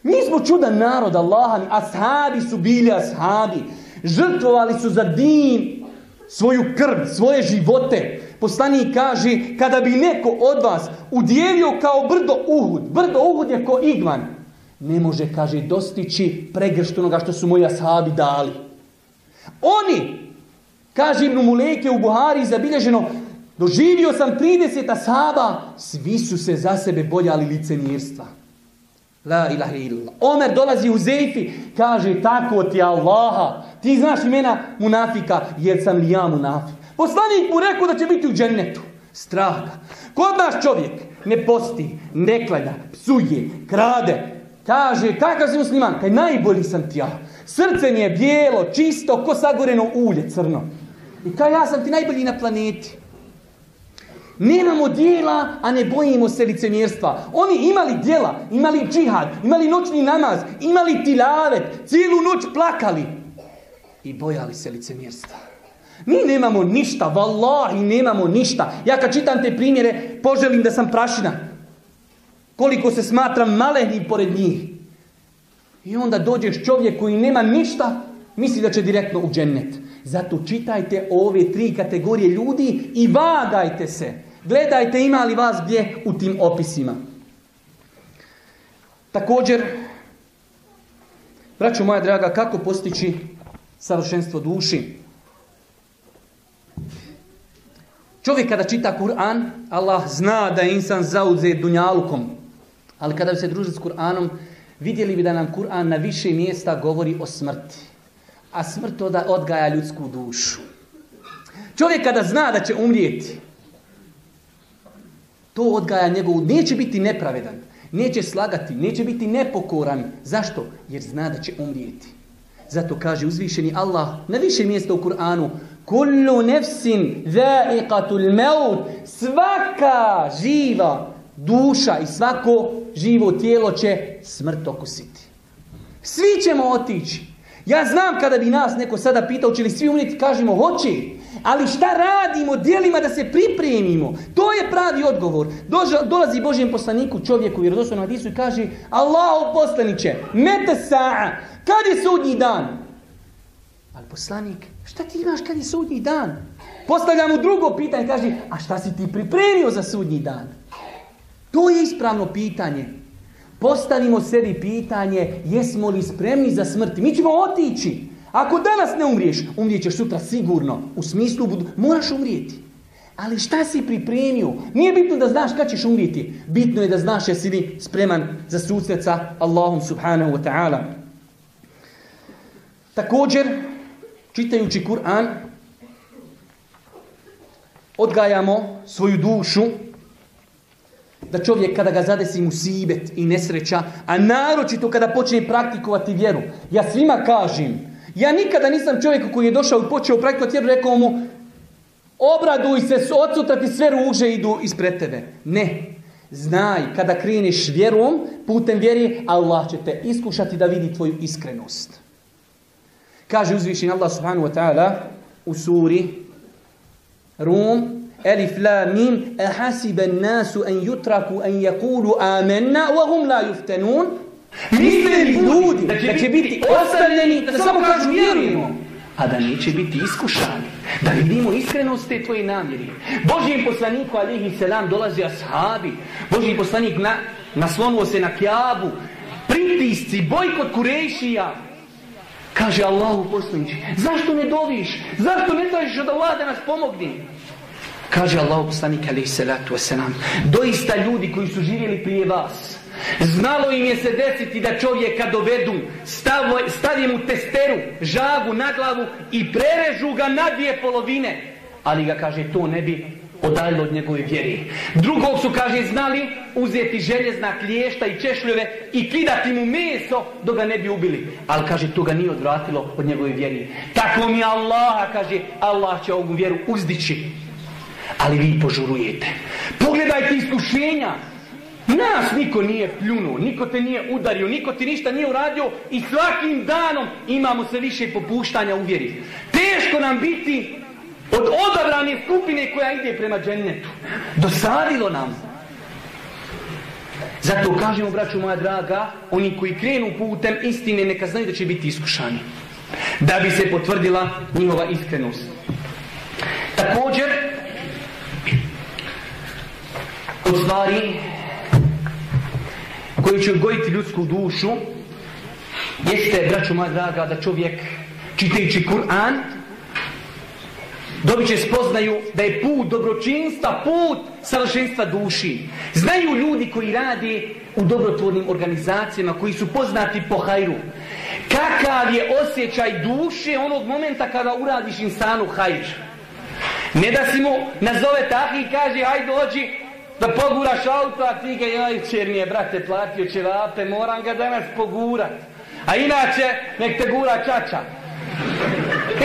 Mi smo čudan narod, Allahani, ashabi su bili ashabi. Žrtvovali su za din svoju krv, svoje živote. Poslanik kaže, kada bi neko od vas udjelio kao brdo Uhud, brdo Uhud je ko igman, ne može, kaže, dostići pregršt onoga što su moji ashabi dali. Oni, kaže Ibn Muleke u Buhari, zabilježeno, Doživio sam 30 ashaba, svi su se za sebe bojali licemjerstva. La ilaha illa. Omer dolazi u Zejfi, kaže tako ti Allaha. Ti znaš imena munafika, jer sam li ja munafik. Poslanik mu rekao da će biti u džennetu. Straha. Kod naš čovjek ne posti, ne klanja, psuje, krade. Kaže, kakav si musliman? Kaj najbolji sam ti ja. Srce mi je bijelo, čisto, ko sagoreno ulje, crno. I kaj ja sam ti najbolji na planeti. Nemamo dijela, a ne bojimo se licemjerstva. Oni imali dijela, imali džihad, imali noćni namaz, imali tilavet, cijelu noć plakali. I bojali se licemjerstva. Mi nemamo ništa, vallahi nemamo ništa. Ja kad čitam te primjere, poželim da sam prašina. Koliko se smatram malenim pored njih. I onda dođeš čovjek koji nema ništa, misli da će direktno u džennet. Zato čitajte ove tri kategorije ljudi i vagajte se. Gledajte ima li vas gdje u tim opisima. Također, braćo moja draga, kako postići savršenstvo duši? Čovjek kada čita Kur'an, Allah zna da je insan zauze dunjalukom. Ali kada bi se družili s Kur'anom, vidjeli bi da nam Kur'an na više mjesta govori o smrti. A smrt odgaja ljudsku dušu. Čovjek kada zna da će umrijeti, to odgaja njegovu, neće biti nepravedan, neće slagati, neće biti nepokoran. Zašto? Jer zna da će umrijeti. Zato kaže uzvišeni Allah na više mjesta u Kur'anu Kullu nefsin za'iqatul maut Svaka živa duša i svako živo tijelo će smrt okusiti. Svi ćemo otići. Ja znam kada bi nas neko sada pitao će li svi umrijeti, kažemo hoće. Ali šta radimo dijelima da se pripremimo? To je pravi odgovor. dolazi Božijem poslaniku, čovjeku, vjerodostojnom hadisu i kaže Allahu poslaniće, mete sa'a, kad je sudnji dan? Ali poslanik, šta ti znaš kad je sudnji dan? Postavlja mu drugo pitanje, kaže, a šta si ti pripremio za sudnji dan? To je ispravno pitanje. Postavimo sebi pitanje, jesmo li spremni za smrt? Mi ćemo otići. Ako danas ne umriješ, umrijećeš sutra sigurno. U smislu, budu, moraš umrijeti. Ali šta si pripremio? Nije bitno da znaš kad ćeš umrijeti. Bitno je da znaš jesi li spreman za susret Allahom subhanahu wa ta'ala. Također, čitajući Kur'an, odgajamo svoju dušu da čovjek kada ga zadesi mu sibet i nesreća, a naročito kada počne praktikovati vjeru. Ja svima kažem, ja nikada nisam čovjek koji je došao i počeo praktikovati vjeru, rekao mu, obraduj se, odsutra ti sve ruže idu ispred tebe. Ne. Znaj, kada kreneš vjerom, putem vjeri, Allah će te iskušati da vidi tvoju iskrenost. Kaže uzvišen Allah subhanahu wa ta'ala u suri Rum, Elif la mim, ahasiba nasu an yutraku an yakulu amanna wa hum la yuftanun. Misle li ljudi da će biti ostavljeni da samo kažu vjerujemo, a da neće biti iskušani. Da vidimo iskrenost te tvoje namjeri. Božijem poslaniku alihi selam dolazi ashabi. Božji poslanik na, naslonuo se na kjabu. Pritisci, bojkot kurešija. Kaže Allahu poslanici, zašto ne doviš? Zašto ne tražiš od Allah da nas pomogni? Kaže Allahu poslanik alaih salatu wasalam, doista ljudi koji su živjeli prije vas, znalo im je se desiti da čovjeka dovedu, stavi mu testeru, žagu na glavu i prerežu ga na dvije polovine. Ali ga kaže to ne bi odaljilo od njegove vjeri. Drugog su, kaže, znali uzeti željezna kliješta i češljove i kidati mu meso dok ga ne bi ubili. Ali, kaže, to ga nije odvratilo od njegove vjeri. Tako mi Allaha, kaže, Allah će ovu vjeru uzdići. Ali vi požurujete. Pogledajte iskušenja. Nas niko nije pljunuo, niko te nije udario, niko ti ništa nije uradio i svakim danom imamo sve više popuštanja u vjeri. Teško nam biti od odabrane skupine koja ide prema džennetu. Dosadilo nam. Zato kažemo, braću moja draga, oni koji krenu putem istine neka znaju da će biti iskušani. Da bi se potvrdila njihova iskrenost. Također, od stvari koji će odgojiti ljudsku dušu jeste, braću moja draga, da čovjek čitajući Kur'an dobit će spoznaju da je put dobročinstva, put savršenstva duši. Znaju ljudi koji rade u dobrotvornim organizacijama, koji su poznati po hajru. Kakav je osjećaj duše onog momenta kada uradiš insanu hajr. Ne da si mu nazove tako i kaže, hajde dođi da poguraš auto, a ti ga, joj, čer mi je, brate, platio ćevape, moram ga danas pogurat. A inače, nek te gura čača.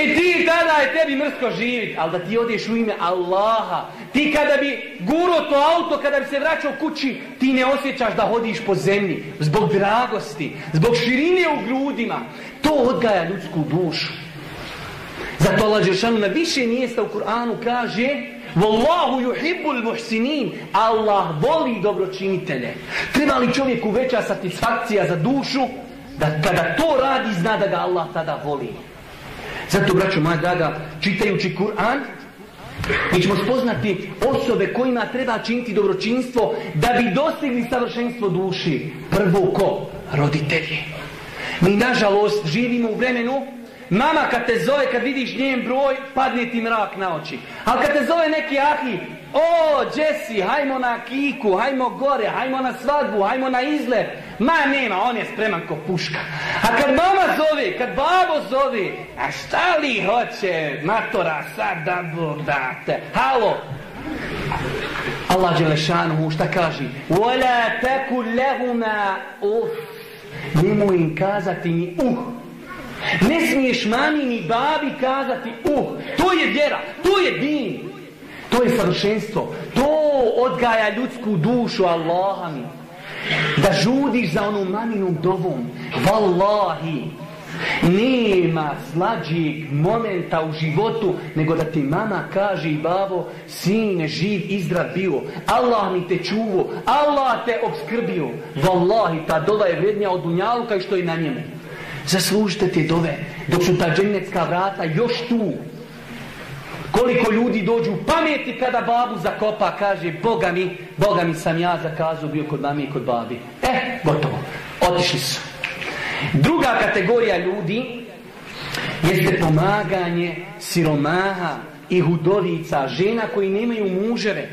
I ti tada je tebi mrsko živit, ali da ti odeš u ime Allaha. Ti kada bi guro to auto, kada bi se vraćao kući, ti ne osjećaš da hodiš po zemlji. Zbog dragosti, zbog širine u grudima. To odgaja ljudsku dušu. Zato Allah Žešanu na više mjesta u Kur'anu kaže Wallahu yuhibbul muhsinin Allah voli dobročinitelje. Treba li čovjeku veća satisfakcija za dušu da kada to radi zna da ga Allah tada voli. Zato, braćo moja draga, čitajući Kur'an, mi ćemo spoznati osobe kojima treba činiti dobročinstvo da bi dostigli savršenstvo duši. Prvo ko? Roditelji. Mi, nažalost, živimo u vremenu Mama kad te zove, kad vidiš njen broj, padne ti mrak na oči. Ali kad te zove neki ahi, o, Jesse, hajmo na kiku, hajmo gore, hajmo na svadbu, hajmo na izlet. Ma nema, on je spreman ko puška. A kad mama zove, kad babo zove, a šta li hoće, matora, sad da Bog date. Halo, Allah Đelešanuhu šta kaže? Wala taku lehuma uf. Nemoj im kazati ni uh. Ne smiješ mami ni babi kazati uh. To je vjera, to je din. To je savršenstvo. To odgaja ljudsku dušu Allaha mi. Da žudiš za onom maminom dovom. Wallahi. Nema slađeg momenta u životu nego da ti mama kaže i babo sine živ i bio. Allah mi te čuvo. Allah te obskrbio. Wallahi ta dova je vrednija od dunjaluka i što je na njemu. Zaslužite te dove dok su ta dženecka vrata još tu. Koliko ljudi dođu pameti kada babu zakopa, kaže Boga mi, Boga mi sam ja zakazao bio kod mami i kod babi. E, gotovo. Otišli su. Druga kategorija ljudi jeste pomaganje siromaha i hudovica, žena koji nemaju muževe.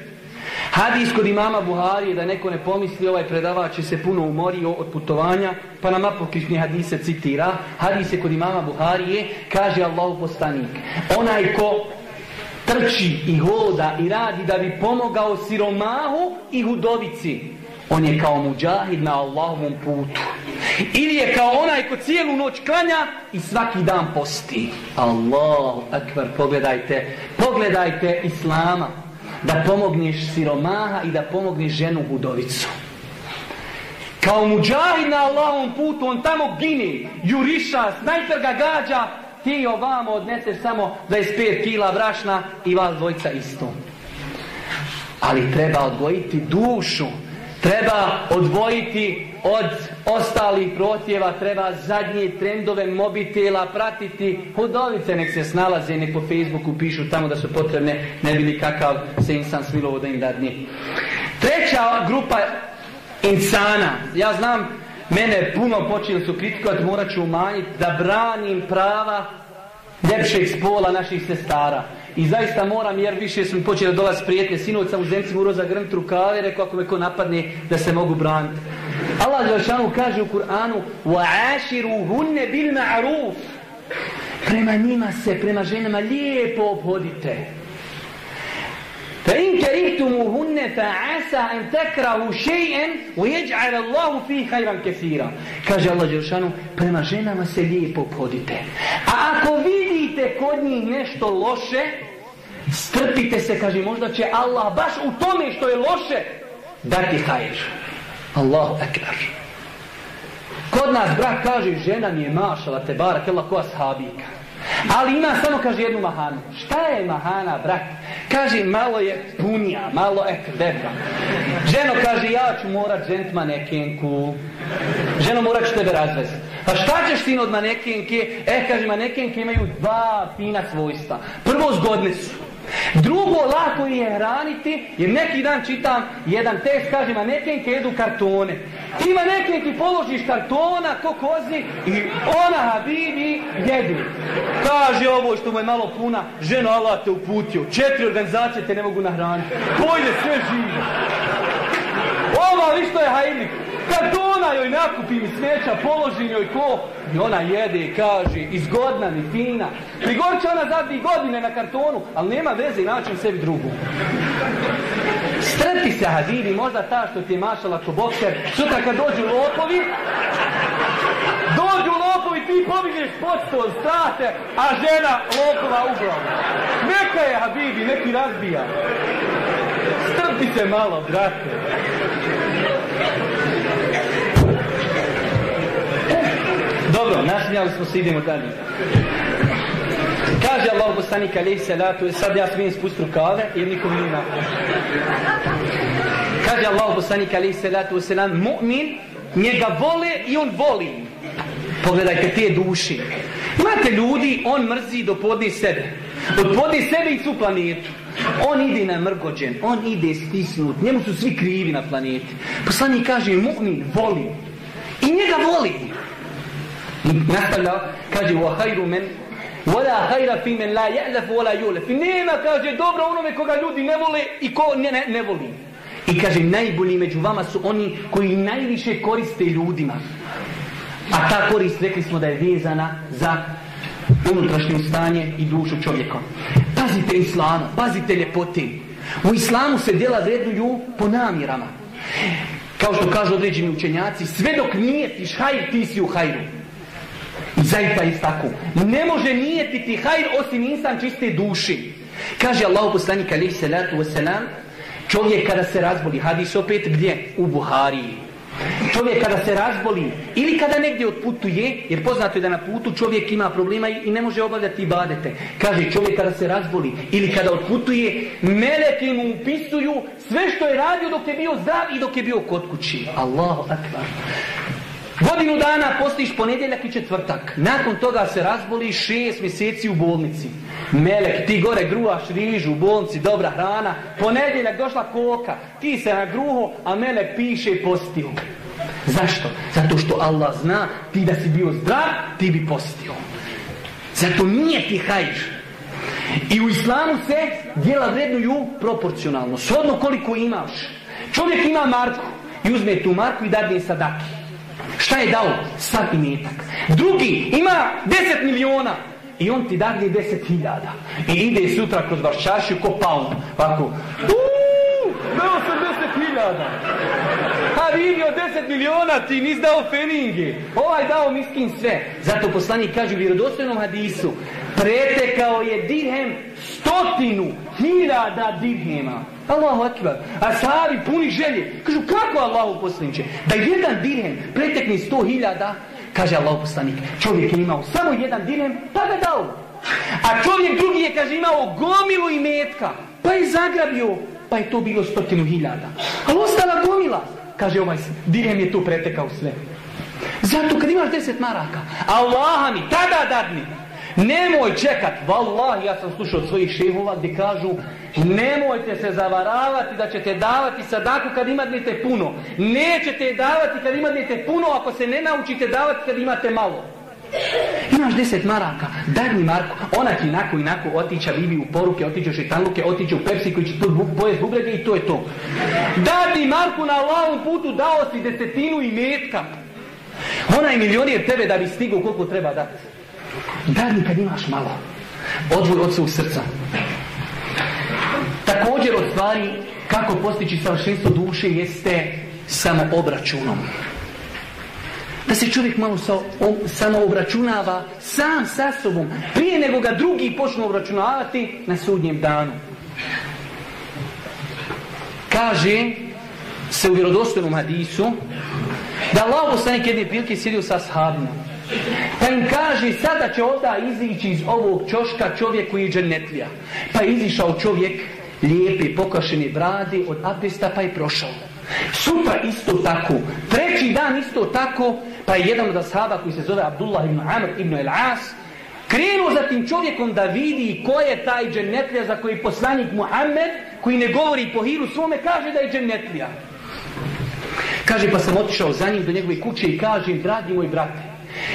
Hadis kod imama Buharije, da neko ne pomisli, ovaj predavač se puno umorio od putovanja, pa nam apokrišni hadise citira. Hadis je kod imama Buharije, kaže Allahu postanik. Onaj ko trči i hoda i radi da bi pomogao siromahu i hudovici. On je kao muđahid na Allahovom putu. Ili je kao onaj ko cijelu noć klanja i svaki dan posti. Allahu akbar, pogledajte, pogledajte Islama. Da pomogneš siromaha i da pomogneš ženu hudovicu. Kao muđahid na Allahovom putu, on tamo gini, juriša, snajper ga gađa, ti ovamo odneseš samo 25 kila brašna i vas dvojca isto. Ali treba odgojiti dušu. Treba odvojiti od ostalih protjeva, treba zadnje trendove mobitela pratiti. Hudovice nek se snalaze, nek po Facebooku pišu tamo da su potrebne, ne bili kakav se insan smilovo da im dadni. Treća grupa insana, ja znam Mene puno počeli su kritikovati, morat ću umanjiti da branim prava ljepšeg spola naših sestara. I zaista moram, jer više su mi počeli dolaziti prijetnje. Sinoć sam u zemci morao zagrnuti rukave, rekao ako me ko napadne da se mogu braniti. Allah Đelšanu kaže u Kur'anu وَعَاشِرُهُنَّ بِالْمَعْرُوفِ Prema njima se, prema ženama lijepo obhodite. فإن كرهتموهن فعسى أن تكرهوا شيئا ويجعل الله فيه خيرا كثيرا kaže Allah Đelšanu prema ženama se lijepo obhodite a ako vidite kod njih nešto loše strpite se kaže možda će Allah baš u tome što je loše dati hajr Allahu akbar kod nas brat kaže žena mi je mašala te barak Allah koja sahabika ali ima samo kaže jednu mahanu šta je mahana brat Kaže, malo je punija, malo eto, deka. Ženo kaže, ja ću morat žent manekenku. Ženo, morat ću tebe razvesti. Pa šta ćeš sin od manekenke? E, kaže, manekenke imaju dva fina svojstva. Prvo, zgodne su. Drugo, lako je hraniti, jer neki dan čitam jedan tekst, kaže, manekenke jedu kartone. Ti manekenki položiš kartona, ko kozi, i ona, habibi, jedu. Kaže ovo što mu je malo puna, ženo Allah te uputio, četiri organizacije te ne mogu nahraniti. Pojde sve živo. Ova, vi što je hajnik? Kartona joj nakupi mi smeća, položi njoj ko. I ona jede i kaže, izgodna mi, fina. Prigorče ona za dvije godine na kartonu, ali nema veze i naći sebi drugu. Strpi se, Habibi, možda ta što ti je mašala ko bokser, sutra kad dođu lopovi, dođu lopovi, ti pobigneš pod stol, strate, a žena lopova u glavu. Neka je, Habibi, neki razbija. Strpi se malo, brate. Dobro, nasmijali smo se, idemo dalje. Kaže Allah poslanik alaihi salatu, sad ja smijem spustiti rukave jer nikom nije napad. Kaže Allah poslanik alaihi salatu wasalam, mu'min, njega vole i on voli. Pogledajte te duši. Imate ljudi, on mrzi do podne sebe. Od podne sebe i svu planetu. On ide na mrgođen, on ide stisnut, njemu su svi krivi na planeti. Poslanik kaže, mu'min, voli. I njega voli. Nastavlja, kaže, wa hajru men Wala hajra fi men la ja'laf wala yulaf. Nema, kaže, dobro onome koga ljudi ne vole i ko ne, ne, ne voli. I kaže, najbolji među vama su oni koji najviše koriste ljudima. A ta korist, rekli smo da je vezana za unutrašnje stanje i dušu čovjeka. Pazite islama, pazite ljepote. U islamu se djela vrednuju po namirama. Kao što kažu određeni učenjaci, sve dok nije tiš hajr, ti si u hajru. Zaista je tako. Ne može nijetiti hajr osim insan čiste duši. Kaže Allah poslanik alaihi salatu wasalam, čovjek kada se razboli, hadis opet gdje? U Buhariji. Čovjek kada se razboli ili kada negdje otputuje, jer poznato je da na putu čovjek ima problema i ne može obavljati ibadete. Kaže čovjek kada se razboli ili kada otputuje, meleki mu upisuju sve što je radio dok je bio zdrav i dok je bio kod kući. Allahu akbar. Godinu dana postiš ponedjeljak i četvrtak. Nakon toga se razboli šest mjeseci u bolnici. Melek, ti gore gruvaš rižu u bolnici, dobra hrana. Ponedjeljak došla koka, ti se nagruho, a Melek piše i postio. Zašto? Zato što Allah zna, ti da si bio zdrav, ti bi postio. Zato nije ti hajš. I u islamu se dijela vrednuju proporcionalno. Shodno koliko imaš. Čovjek ima marku i uzme tu marku i dadne sadaki. Šta je dao? Sad imetak. Drugi ima 10 miliona. I on ti dadne 10 hiljada. I ide sutra kroz Varšašiju ko paun. Ovako. Uuu, dao sam 10 hiljada. A vidio 10 miliona, ti nis dao feninge. Ovaj dao miskin sve. Zato poslanik kaže u vjerodostojnom hadisu. Pretekao je dirhem stotinu hiljada dirhema. Allahu akbar. A sahabi puni želje. Kažu kako Allahu poslaniče? Da jedan dirhem pretekne sto hiljada, kaže Allahu poslanik. Čovjek je imao samo jedan dirhem, pa ga dao. A čovjek drugi je, kaže, imao gomilu i metka. Pa je zagrabio, pa je to bilo stotinu hiljada. A ostala gomila. Kaže ovaj, dirhem je tu pretekao sve. Zato kad imaš deset maraka, Allaha mi, tada dadni. Nemoj čekat, vallahi, ja sam slušao od svojih šehova gdje kažu Nemojte se zavaravati da ćete davati sadaku kad imate puno. Nećete je davati kad imate puno ako se ne naučite davati kad imate malo. Imaš deset maraka, daj mi Marko, ona ti inako inako otića Bibi u poruke, otiće u šetanluke, otiće u Pepsi koji će tu pojest bubrege i to je to. Daj mi Marku na lavom putu, dao si desetinu i metka. Onaj milionir tebe da bi stigao koliko treba dati. Daj mi kad imaš malo. Odvoj od svog srca. Također od stvari kako postići savršenstvo duše jeste samo obračunom. Da se čovjek malo sa, samo obračunava sam sa sobom prije nego ga drugi počnu obračunavati na sudnjem danu. Kaže se u vjerodostojnom hadisu da Allah poslanik jedne prilike sjedio sa sahabima. Pa im kaže, sada će onda izići iz ovog čoška čovjek koji je dženetlija. Pa je izišao čovjek lijepe pokašene brade od abdesta pa je prošao. Sutra isto tako, treći dan isto tako, pa je jedan od ashaba koji se zove Abdullah ibn Amr ibn el-As, krenuo za tim čovjekom da vidi ko je taj dženetlija za koji poslanik Muhammed, koji ne govori po hiru svome, kaže da je dženetlija. Kaže, pa sam otišao za njim do njegove kuće i kažem, dragi moj brate,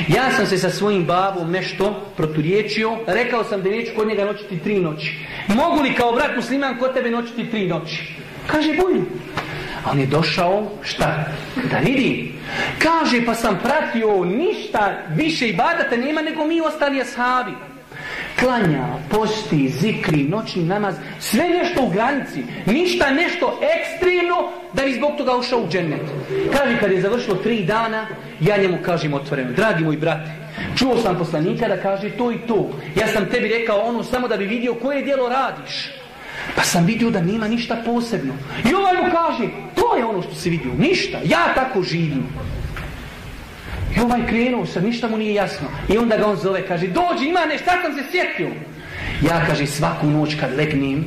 ja sam se sa svojim babom nešto proturječio, rekao sam da neću kod njega noćiti tri noći. Mogu li kao brat musliman kod tebe noćiti tri noći? Kaže, bolju. A on je došao, šta? Da vidi. Kaže, pa sam pratio ništa više i badata nema nego mi ostali ashabi klanja, posti, zikri, noćni namaz, sve nešto u granici, ništa nešto ekstremno da bi zbog toga ušao u džennet. Kaže, kad je završilo tri dana, ja njemu kažem otvoreno, dragi moj brate, čuo sam poslanika da kaže to i to. Ja sam tebi rekao ono samo da bi vidio koje dijelo radiš. Pa sam vidio da nema ništa posebno. I ovaj mu kaže, to je ono što si vidio, ništa, ja tako živim. I ovaj krenuo sad, ništa mu nije jasno. I onda ga on zove, kaže, dođi, ima nešto, šta sam se sjetio? Ja, kaže, svaku noć kad legnem,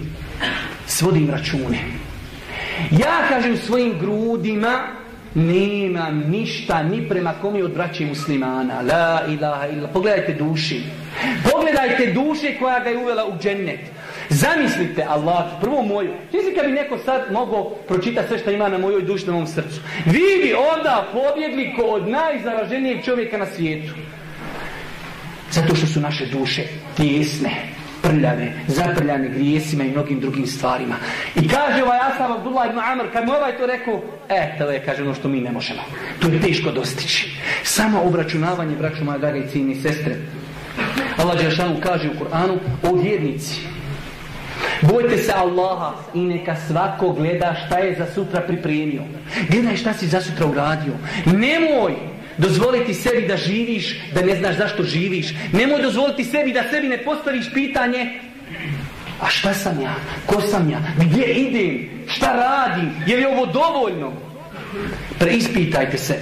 svodim račune. Ja, kaže, u svojim grudima nemam ništa ni prema komi od braće muslimana. La ilaha illa. Pogledajte duši. Pogledajte duše koja ga je uvela u džennet. Zamislite Allah, prvo moju. Misli kad bi neko sad mogao pročitati sve što ima na mojoj duši, na mom srcu. Vi bi onda pobjegli ko od najzaraženijeg čovjeka na svijetu. Zato što su naše duše tijesne, prljave, zaprljane grijesima i mnogim drugim stvarima. I kaže ovaj Asab Abdullah ibn Amr, kad mu ovaj to rekao, e, to je, kaže, ono što mi ne možemo. To je teško dostići. Samo obračunavanje, braću moja draga i cijeni sestre. Allah Đeršanu kaže u Kur'anu, o vjernici, Bojte se Allaha i neka svako gleda šta je za sutra pripremio. Gledaj šta si za sutra uradio. Nemoj dozvoliti sebi da živiš, da ne znaš zašto živiš. Nemoj dozvoliti sebi da sebi ne postaviš pitanje a šta sam ja? Ko sam ja? Gdje idem? Šta radim? Je li ovo dovoljno? Preispitajte se.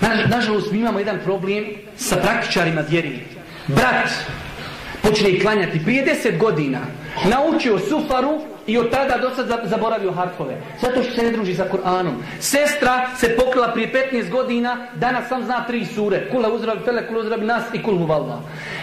Nažalost, mi imamo jedan problem sa praktičarima vjeri. Brat počne klanjati prije deset godina, naučio sufaru i od tada do sad zaboravio harfove. Zato što se ne druži za Kur'anom. Sestra se pokrila prije 15 godina, danas sam zna tri sure. Kula uzrabi fele, kula uzrabi nas i kul.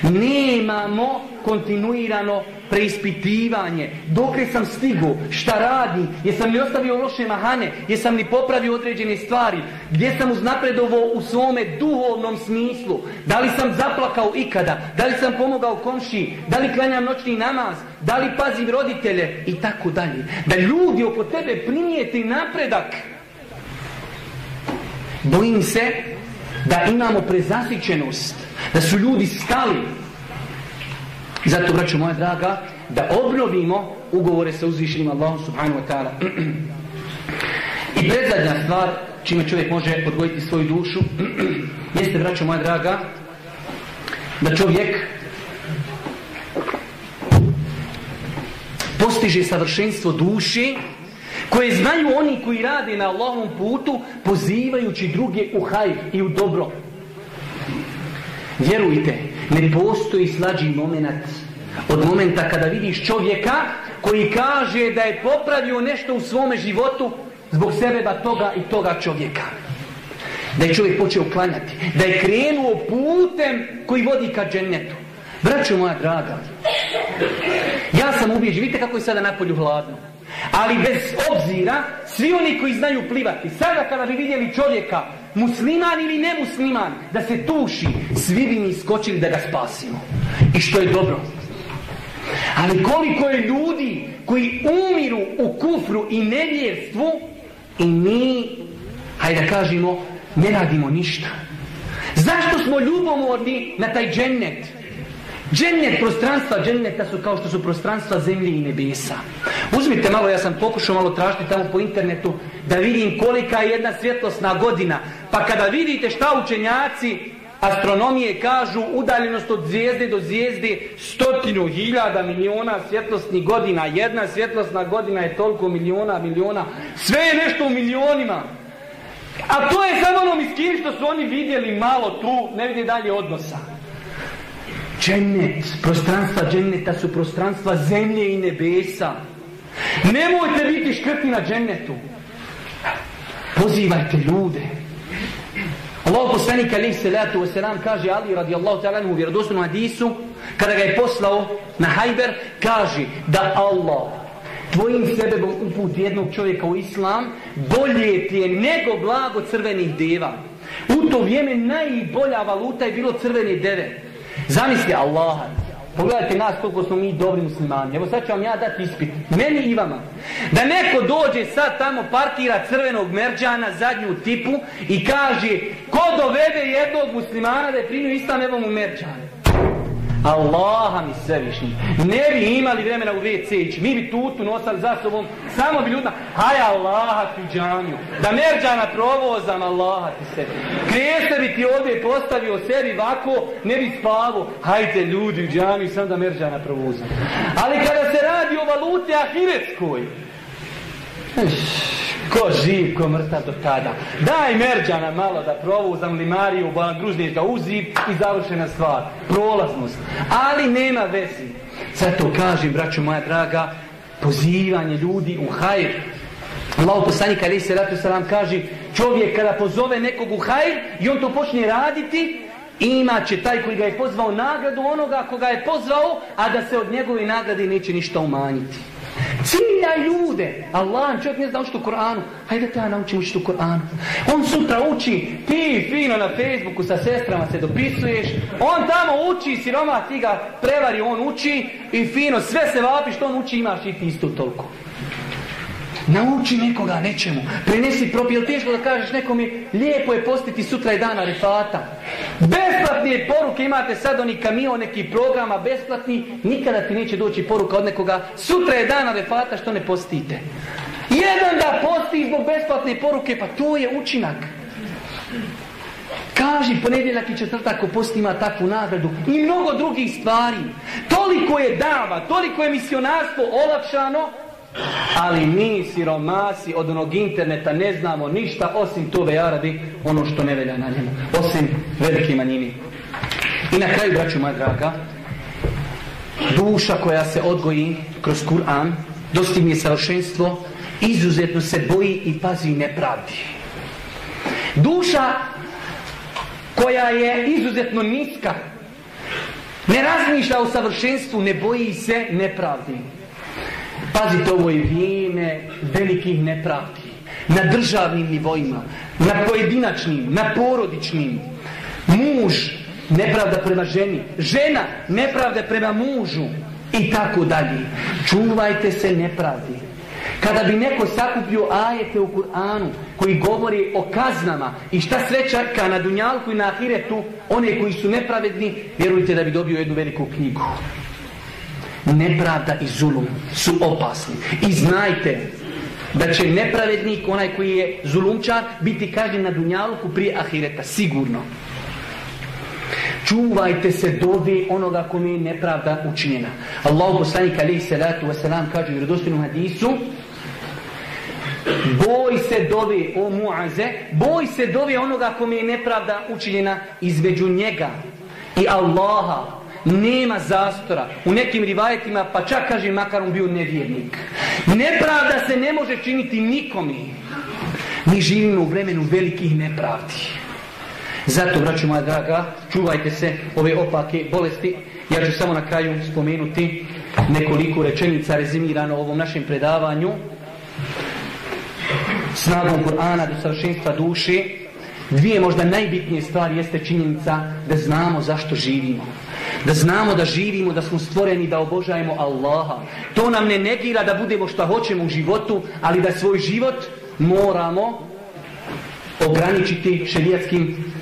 Nemamo kontinuirano preispitivanje. Dokle sam stigu, šta radi, jesam li ostavio loše mahane, jesam li popravio određene stvari, gdje sam uznapredovao u svome duhovnom smislu, da li sam zaplakao ikada, da li sam pomogao komši, da li klanjam noćni namaz, da li pazim roditelje i tako dalje. Da ljudi oko tebe primijeti napredak. Bojim se da imamo prezasićenost, da su ljudi stali zato, braću moja draga, da obnovimo ugovore sa uzvišenim Allahom subhanahu wa ta'ala. I predzadnja stvar, čime čovjek može odgojiti svoju dušu, jeste, braću moja draga, da čovjek postiže savršenstvo duše koje znaju oni koji rade na Allahovom putu pozivajući druge u hajr i u dobro. Vjerujte, ne postoji slađi moment od momenta kada vidiš čovjeka koji kaže da je popravio nešto u svome životu zbog sebe da toga i toga čovjeka. Da je čovjek počeo klanjati. Da je krenuo putem koji vodi ka džennetu. Braćo moja draga, Ja sam ubijeđen, vidite kako je sada napolju hladno. Ali bez obzira, svi oni koji znaju plivati, sada kada bi vidjeli čovjeka, musliman ili nemusliman, da se tuši, svi bi mi skočili da ga spasimo. I što je dobro. Ali koliko je ljudi koji umiru u kufru i nevjerstvu i mi, hajde da kažemo, ne radimo ništa. Zašto smo ljubomorni na taj džennet? Džennet, prostranstva dženneta su kao što su prostranstva zemlje i nebesa. Uzmite malo, ja sam pokušao malo tražiti tamo po internetu da vidim kolika je jedna svjetlosna godina. Pa kada vidite šta učenjaci astronomije kažu udaljenost od zvijezde do zvijezde stotinu hiljada miliona svjetlosnih godina. Jedna svjetlosna godina je toliko miliona, miliona. Sve je nešto u milionima. A to je samo ono miskini što su oni vidjeli malo tu, ne vidi dalje odnosa. Džennet, prostranstva dženneta su prostranstva zemlje i nebesa. Nemojte biti škrti na džennetu. Pozivajte ljude. Allah poslanik alaih salatu wasalam kaže Ali radijallahu ta'ala u vjerodostojnom hadisu kada ga je poslao na Hajber kaže da Allah tvojim sebebom uput jednog čovjeka u islam bolje ti je nego blago crvenih deva. U to vrijeme najbolja valuta je bilo crvene deve. Zamisli Allaha. Pogledajte nas koliko smo mi dobri muslimani. Evo sad ću vam ja dati ispit. Meni i vama. Da neko dođe sad tamo parkira crvenog merđana, zadnju tipu i kaže ko dovede jednog muslimana da je primio islam evo mu merđan. Allaha mi svevišnji. Ne bi imali vremena u WC ići. Mi bi tutu nosali za sobom. Samo bi ljudima, haj Allaha ti džanju. Da merđana provozam Allaha ti se. Krijeste bi ti ovdje postavio sebi ovako, ne bi spavo. Hajde ljudi u džanju, sam da merđana provozam. Ali kada se radi o valuti ahiretskoj, Ko živ, ko mrtav do tada. Daj merđana malo da provuzam limariju, gružniješ ga uzib i završena stvar. Prolaznost. Ali nema vezi. Zato kažem, braćo moja draga, pozivanje ljudi u hajr. Allah poslanik ali se ratu salam kaže čovjek kada pozove nekog u hajr i on to počne raditi imat će taj koji ga je pozvao nagradu onoga koga je pozvao a da se od njegove nagrade neće ništa umanjiti. Cilja ljude. Allah čovjek ne zna učiti u Koranu. Hajde te ja naučim učiti u Koranu. On sutra uči, ti fino na Facebooku sa sestrama se dopisuješ. On tamo uči, siroma ti ga prevari, on uči i fino sve se vapi što on uči imaš i ti isto toliko. Nauči nekoga nečemu. Prenesi propij. Jel teško da kažeš nekom je lijepo je postiti sutra i dana refata. Besplatnije poruke imate sad oni kamion neki programa besplatni. Nikada ti neće doći poruka od nekoga. Sutra je dana refata što ne postite. Jedan da posti zbog besplatne poruke. Pa to je učinak. Kaži ponedjeljak i četvrtak ko posti ima takvu nagradu i mnogo drugih stvari. Toliko je dava, toliko je misionarstvo olakšano ali mi siromasi od onog interneta ne znamo ništa osim to Arabi ono što ne velja na njemu. Osim velike manjini. I na kraju, braću moja draga, duša koja se odgoji kroz Kur'an, dostigne savršenstvo, izuzetno se boji i pazi nepravdi. Duša koja je izuzetno niska, ne razmišlja o savršenstvu, ne boji se nepravdi. Pazite, ovo je vrijeme velikih nepravdi. Na državnim nivoima, na pojedinačnim, na porodičnim. Muž, nepravda prema ženi. Žena, nepravda prema mužu. I tako dalje. Čuvajte se nepravdi. Kada bi neko sakupio ajete u Kur'anu koji govori o kaznama i šta sve čaka na Dunjalku i na Ahiretu, one koji su nepravedni, vjerujte da bi dobio jednu veliku knjigu nepravda i zulum su opasni. I znajte da će nepravednik, onaj koji je zulumčar, biti kažnjen na dunjalku prije ahireta. Sigurno. Čuvajte se dove onoga kome je nepravda učinjena. Allah poslanik alaihi salatu wasalam kaže u vjerodostojnom hadisu Boj se dove o muaze, boj se dove onoga kome je nepravda učinjena između njega i Allaha nema zastora. U nekim rivajetima, pa čak kaže makar on bio nevjernik. Nepravda se ne može činiti nikomi. Mi živimo u vremenu velikih nepravdi. Zato, braću moja draga, čuvajte se ove opake bolesti. Ja ću samo na kraju spomenuti nekoliko rečenica rezimirano ovom našem predavanju. Snagom Kur'ana do savršenstva duše. Dvije možda najbitnije stvari jeste činjenica da znamo zašto živimo. Da znamo da živimo, da smo stvoreni da obožajemo Allaha. To nam ne negira da budemo što hoćemo u životu, ali da svoj život moramo ograničiti šerijatskim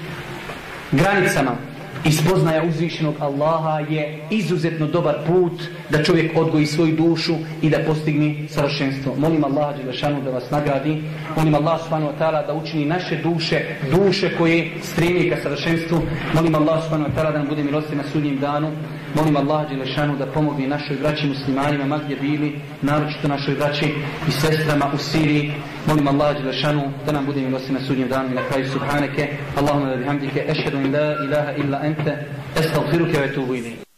granicama. I spoznaja uzvišenog Allaha je izuzetno dobar put da čovjek odgoji svoju dušu i da postigni savršenstvo. Molim Allaha Đelešanu da vas nagradi. Molim Allah subhanahu wa da učini naše duše, duše koje stremi ka savršenstvu. Molim Allah subhanahu wa da nam bude milosti na sudnjem danu. Molim Allaha Đelešanu da pomogne našoj braći muslimanima, ma bili, naročito našoj braći i sestrama u Siriji. Molim Allaha Đelešanu da nam bude milosti na sudnjem danu i na kraju subhaneke. Allahumma da bihamdike, ešhedu in la ilaha illa ente, estagfiruke ve tubu ilayk.